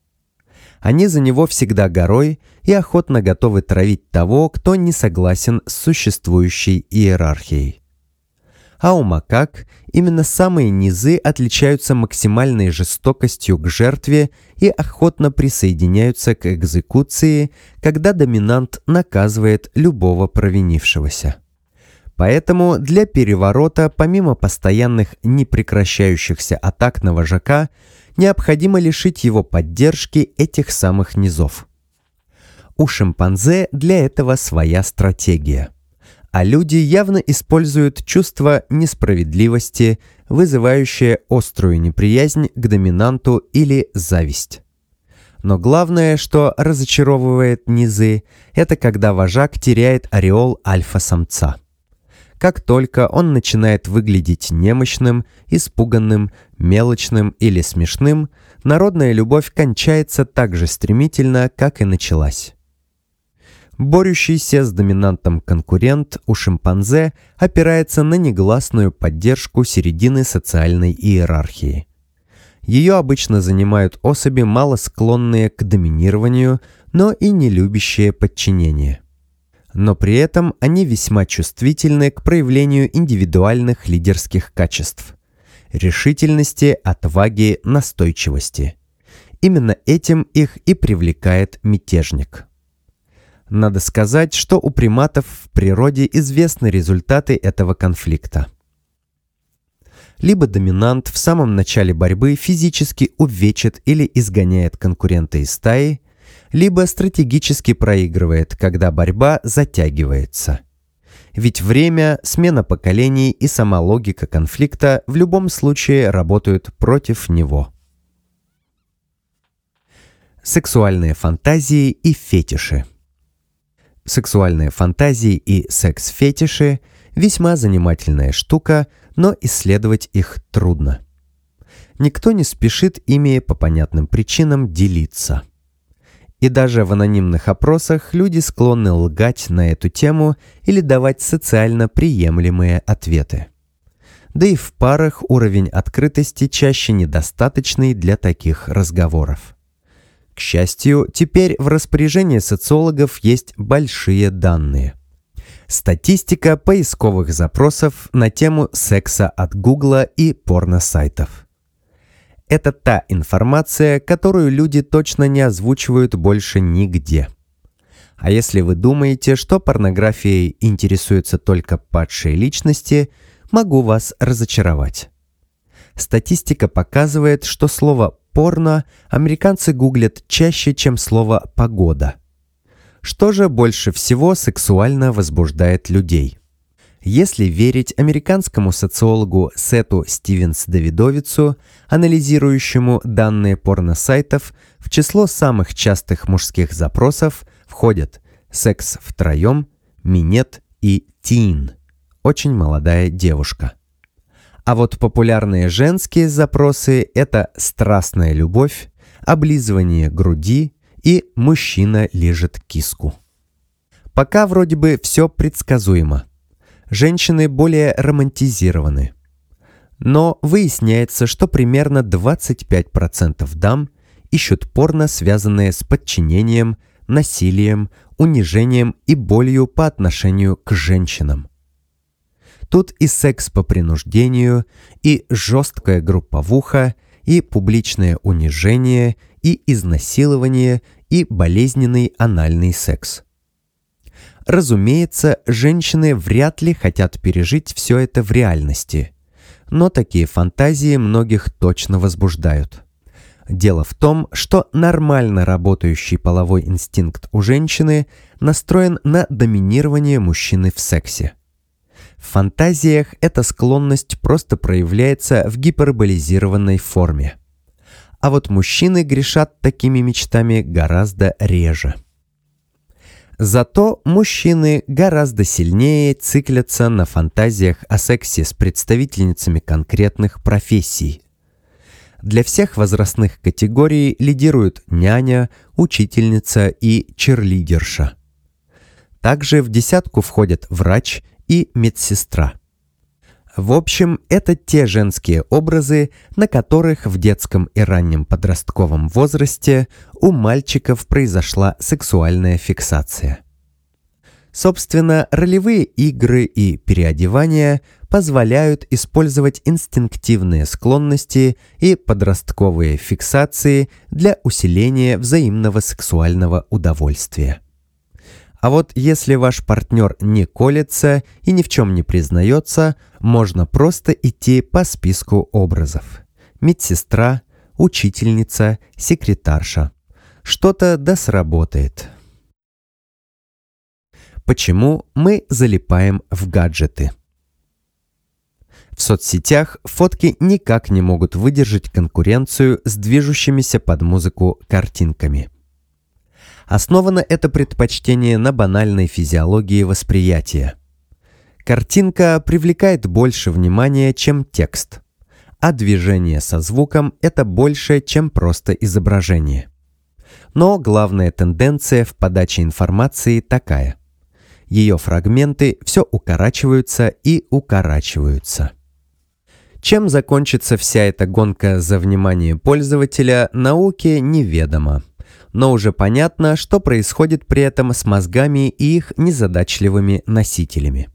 Они за него всегда горой и охотно готовы травить того, кто не согласен с существующей иерархией а у макак именно самые низы отличаются максимальной жестокостью к жертве и охотно присоединяются к экзекуции, когда доминант наказывает любого провинившегося. Поэтому для переворота, помимо постоянных непрекращающихся атак на вожака, необходимо лишить его поддержки этих самых низов. У шимпанзе для этого своя стратегия – а люди явно используют чувство несправедливости, вызывающее острую неприязнь к доминанту или зависть. Но главное, что разочаровывает низы, это когда вожак теряет ореол альфа-самца. Как только он начинает выглядеть немощным, испуганным, мелочным или смешным, народная любовь кончается так же стремительно, как и началась борющийся с доминантом конкурент у шимпанзе опирается на негласную поддержку середины социальной иерархии. Ее обычно занимают особи, мало склонные к доминированию, но и не любящие подчинение. Но при этом они весьма чувствительны к проявлению индивидуальных лидерских качеств – решительности, отваги, настойчивости. Именно этим их и привлекает мятежник – надо сказать, что у приматов в природе известны результаты этого конфликта. Либо доминант в самом начале борьбы физически увечит или изгоняет конкурента из стаи, либо стратегически проигрывает, когда борьба затягивается. Ведь время, смена поколений и сама логика конфликта в любом случае работают против него. Сексуальные фантазии и фетиши – Сексуальные фантазии и секс-фетиши – весьма занимательная штука, но исследовать их трудно. Никто не спешит ими по понятным причинам делиться. И даже в анонимных опросах люди склонны лгать на эту тему или давать социально приемлемые ответы. Да и в парах уровень открытости чаще недостаточный для таких разговоров. К счастью, теперь в распоряжении социологов есть большие данные. Статистика поисковых запросов на тему секса от Гугла и порносайтов. Это та информация, которую люди точно не озвучивают больше нигде. А если вы думаете, что порнографией интересуются только падшие личности, могу вас разочаровать. Статистика показывает, что слово порно американцы гуглят чаще, чем слово «погода». Что же больше всего сексуально возбуждает людей? Если верить американскому социологу Сету Стивенс Давидовицу, анализирующему данные порносайтов, в число самых частых мужских запросов входят секс втроем, минет и тин – очень молодая девушка – а вот популярные женские запросы – это страстная любовь, облизывание груди и мужчина лежит киску. Пока вроде бы все предсказуемо. Женщины более романтизированы. Но выясняется, что примерно 25% дам ищут порно, связанное с подчинением, насилием, унижением и болью по отношению к женщинам – Тут и секс по принуждению, и жесткая групповуха, и публичное унижение, и изнасилование, и болезненный анальный секс. Разумеется, женщины вряд ли хотят пережить все это в реальности, но такие фантазии многих точно возбуждают. Дело в том, что нормально работающий половой инстинкт у женщины настроен на доминирование мужчины в сексе. В фантазиях эта склонность просто проявляется в гиперболизированной форме. А вот мужчины грешат такими мечтами гораздо реже. Зато мужчины гораздо сильнее циклятся на фантазиях о сексе с представительницами конкретных профессий. Для всех возрастных категорий лидируют няня, учительница и черлидерша. Также в десятку входят врач – и медсестра. В общем, это те женские образы, на которых в детском и раннем подростковом возрасте у мальчиков произошла сексуальная фиксация. Собственно, ролевые игры и переодевания позволяют использовать инстинктивные склонности и подростковые фиксации для усиления взаимного сексуального удовольствия. А вот если ваш партнер не колется и ни в чем не признается, можно просто идти по списку образов. Медсестра, учительница, секретарша. Что-то да сработает. Почему мы залипаем в гаджеты? В соцсетях фотки никак не могут выдержать конкуренцию с движущимися под музыку картинками – Основано это предпочтение на банальной физиологии восприятия. Картинка привлекает больше внимания, чем текст, а движение со звуком – это больше, чем просто изображение. Но главная тенденция в подаче информации такая. Ее фрагменты все укорачиваются и укорачиваются. Чем закончится вся эта гонка за внимание пользователя, науке неведомо – но уже понятно, что происходит при этом с мозгами и их незадачливыми носителями.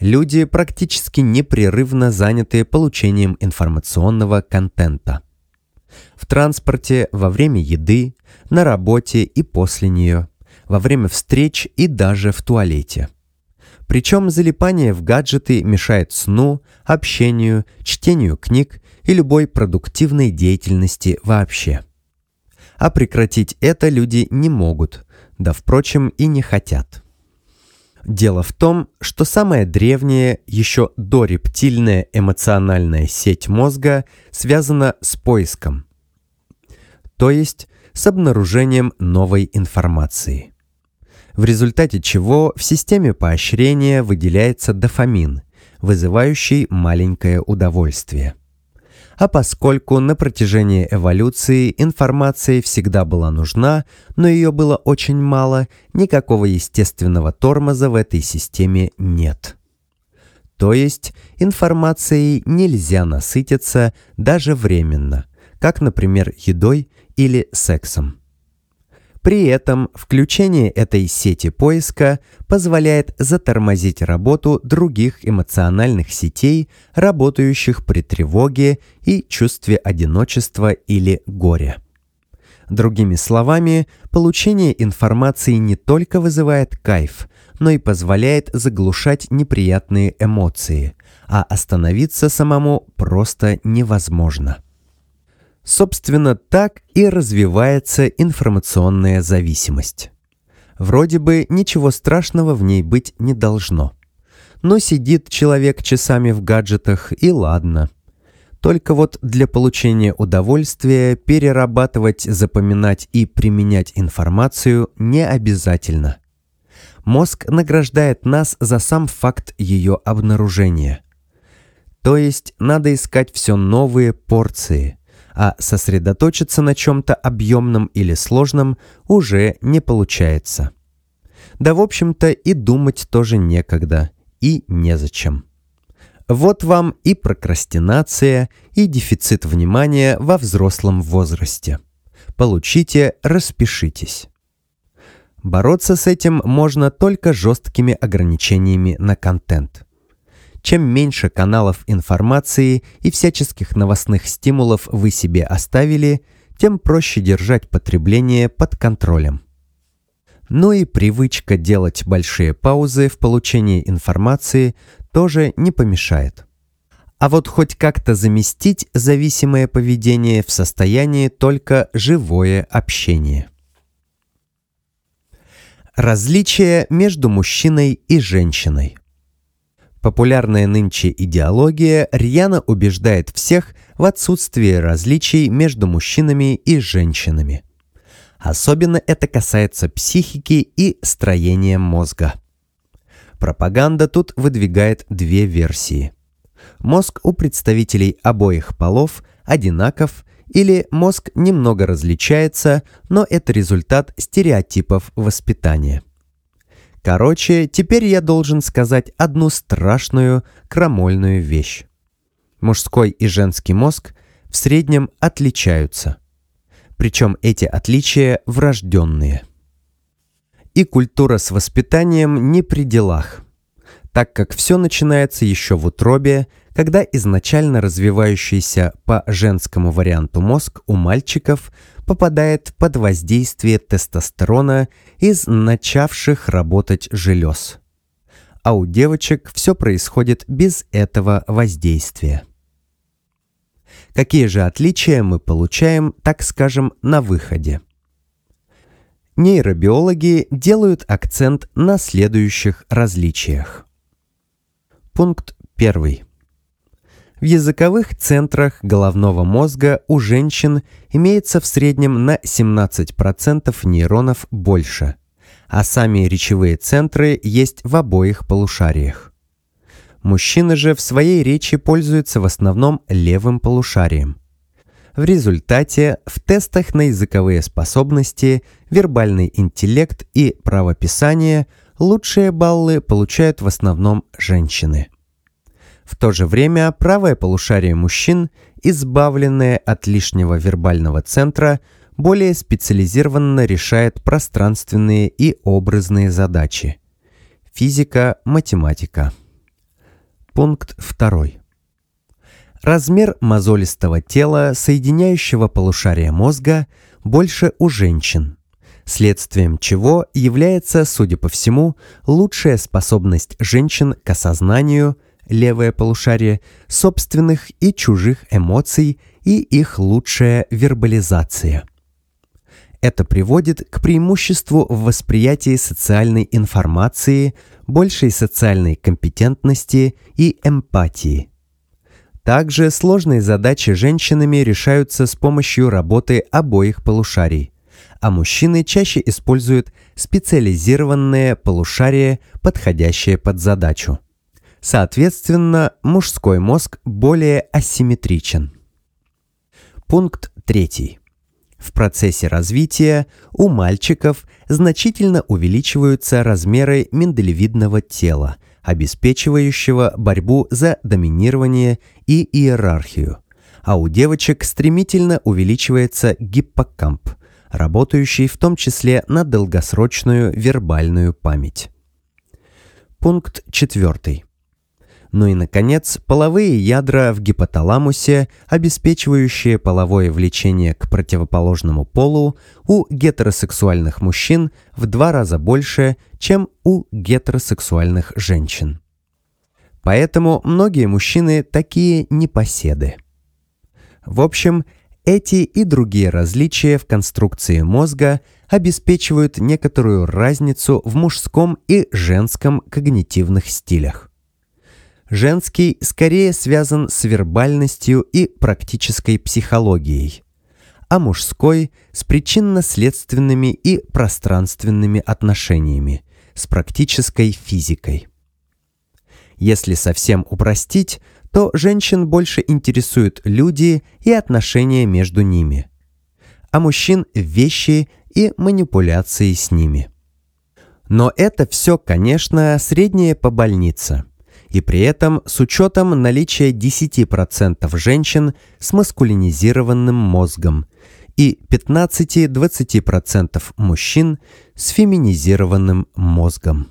Люди практически непрерывно заняты получением информационного контента. В транспорте, во время еды, на работе и после нее, во время встреч и даже в туалете. Причем залипание в гаджеты мешает сну, общению, чтению книг и любой продуктивной деятельности вообще а прекратить это люди не могут, да, впрочем, и не хотят. Дело в том, что самая древняя, еще дорептильная эмоциональная сеть мозга связана с поиском, то есть с обнаружением новой информации. В результате чего в системе поощрения выделяется дофамин, вызывающий маленькое удовольствие – а поскольку на протяжении эволюции информация всегда была нужна, но ее было очень мало, никакого естественного тормоза в этой системе нет. То есть информацией нельзя насытиться даже временно, как, например, едой или сексом. При этом включение этой сети поиска позволяет затормозить работу других эмоциональных сетей, работающих при тревоге и чувстве одиночества или горя. Другими словами, получение информации не только вызывает кайф, но и позволяет заглушать неприятные эмоции, а остановиться самому просто невозможно. Собственно, так и развивается информационная зависимость. Вроде бы ничего страшного в ней быть не должно. Но сидит человек часами в гаджетах и ладно. Только вот для получения удовольствия перерабатывать, запоминать и применять информацию не обязательно. Мозг награждает нас за сам факт ее обнаружения. То есть надо искать все новые порции – а сосредоточиться на чем-то объемном или сложном уже не получается. Да, в общем-то, и думать тоже некогда, и незачем. Вот вам и прокрастинация, и дефицит внимания во взрослом возрасте. Получите, распишитесь. Бороться с этим можно только жесткими ограничениями на контент – чем меньше каналов информации и всяческих новостных стимулов вы себе оставили, тем проще держать потребление под контролем. Но и привычка делать большие паузы в получении информации тоже не помешает. А вот хоть как-то заместить зависимое поведение в состоянии только живое общение. Различие между мужчиной и женщиной – Популярная нынче идеология рьяно убеждает всех в отсутствии различий между мужчинами и женщинами. Особенно это касается психики и строения мозга. Пропаганда тут выдвигает две версии. Мозг у представителей обоих полов одинаков или мозг немного различается, но это результат стереотипов воспитания – Короче, теперь я должен сказать одну страшную крамольную вещь. Мужской и женский мозг в среднем отличаются. Причем эти отличия врожденные. И культура с воспитанием не при делах, так как все начинается еще в утробе, когда изначально развивающийся по женскому варианту мозг у мальчиков – попадает под воздействие тестостерона из начавших работать желез. А у девочек все происходит без этого воздействия. Какие же отличия мы получаем, так скажем, на выходе? Нейробиологи делают акцент на следующих различиях. Пункт первый в языковых центрах головного мозга у женщин имеется в среднем на 17% нейронов больше, а сами речевые центры есть в обоих полушариях. Мужчины же в своей речи пользуются в основном левым полушарием. В результате в тестах на языковые способности, вербальный интеллект и правописание лучшие баллы получают в основном женщины. В то же время правое полушарие мужчин, избавленное от лишнего вербального центра, более специализированно решает пространственные и образные задачи. Физика, математика. Пункт 2. Размер мозолистого тела, соединяющего полушария мозга, больше у женщин – следствием чего является, судя по всему, лучшая способность женщин к осознанию, левое полушарие, собственных и чужих эмоций и их лучшая вербализация. Это приводит к преимуществу в восприятии социальной информации, большей социальной компетентности и эмпатии. Также сложные задачи женщинами решаются с помощью работы обоих полушарий, а мужчины чаще используют специализированные полушария, подходящие под задачу. Соответственно, мужской мозг более асимметричен. Пункт третий. В процессе развития у мальчиков значительно увеличиваются размеры миндалевидного тела, обеспечивающего борьбу за доминирование и иерархию, а у девочек стремительно увеличивается гиппокамп, работающий в том числе на долгосрочную вербальную память. Пункт четвертый. Ну и, наконец, половые ядра в гипоталамусе, обеспечивающие половое влечение к противоположному полу, у гетеросексуальных мужчин в два раза больше, чем у гетеросексуальных женщин. Поэтому многие мужчины такие непоседы. В общем, эти и другие различия в конструкции мозга обеспечивают некоторую разницу в мужском и женском когнитивных стилях женский скорее связан с вербальностью и практической психологией, а мужской – с причинно-следственными и пространственными отношениями, с практической физикой. Если совсем упростить, то женщин больше интересуют люди и отношения между ними, а мужчин – вещи и манипуляции с ними. Но это все, конечно, среднее по больнице – и при этом с учетом наличия 10% женщин с маскулинизированным мозгом и 15-20% мужчин с феминизированным мозгом.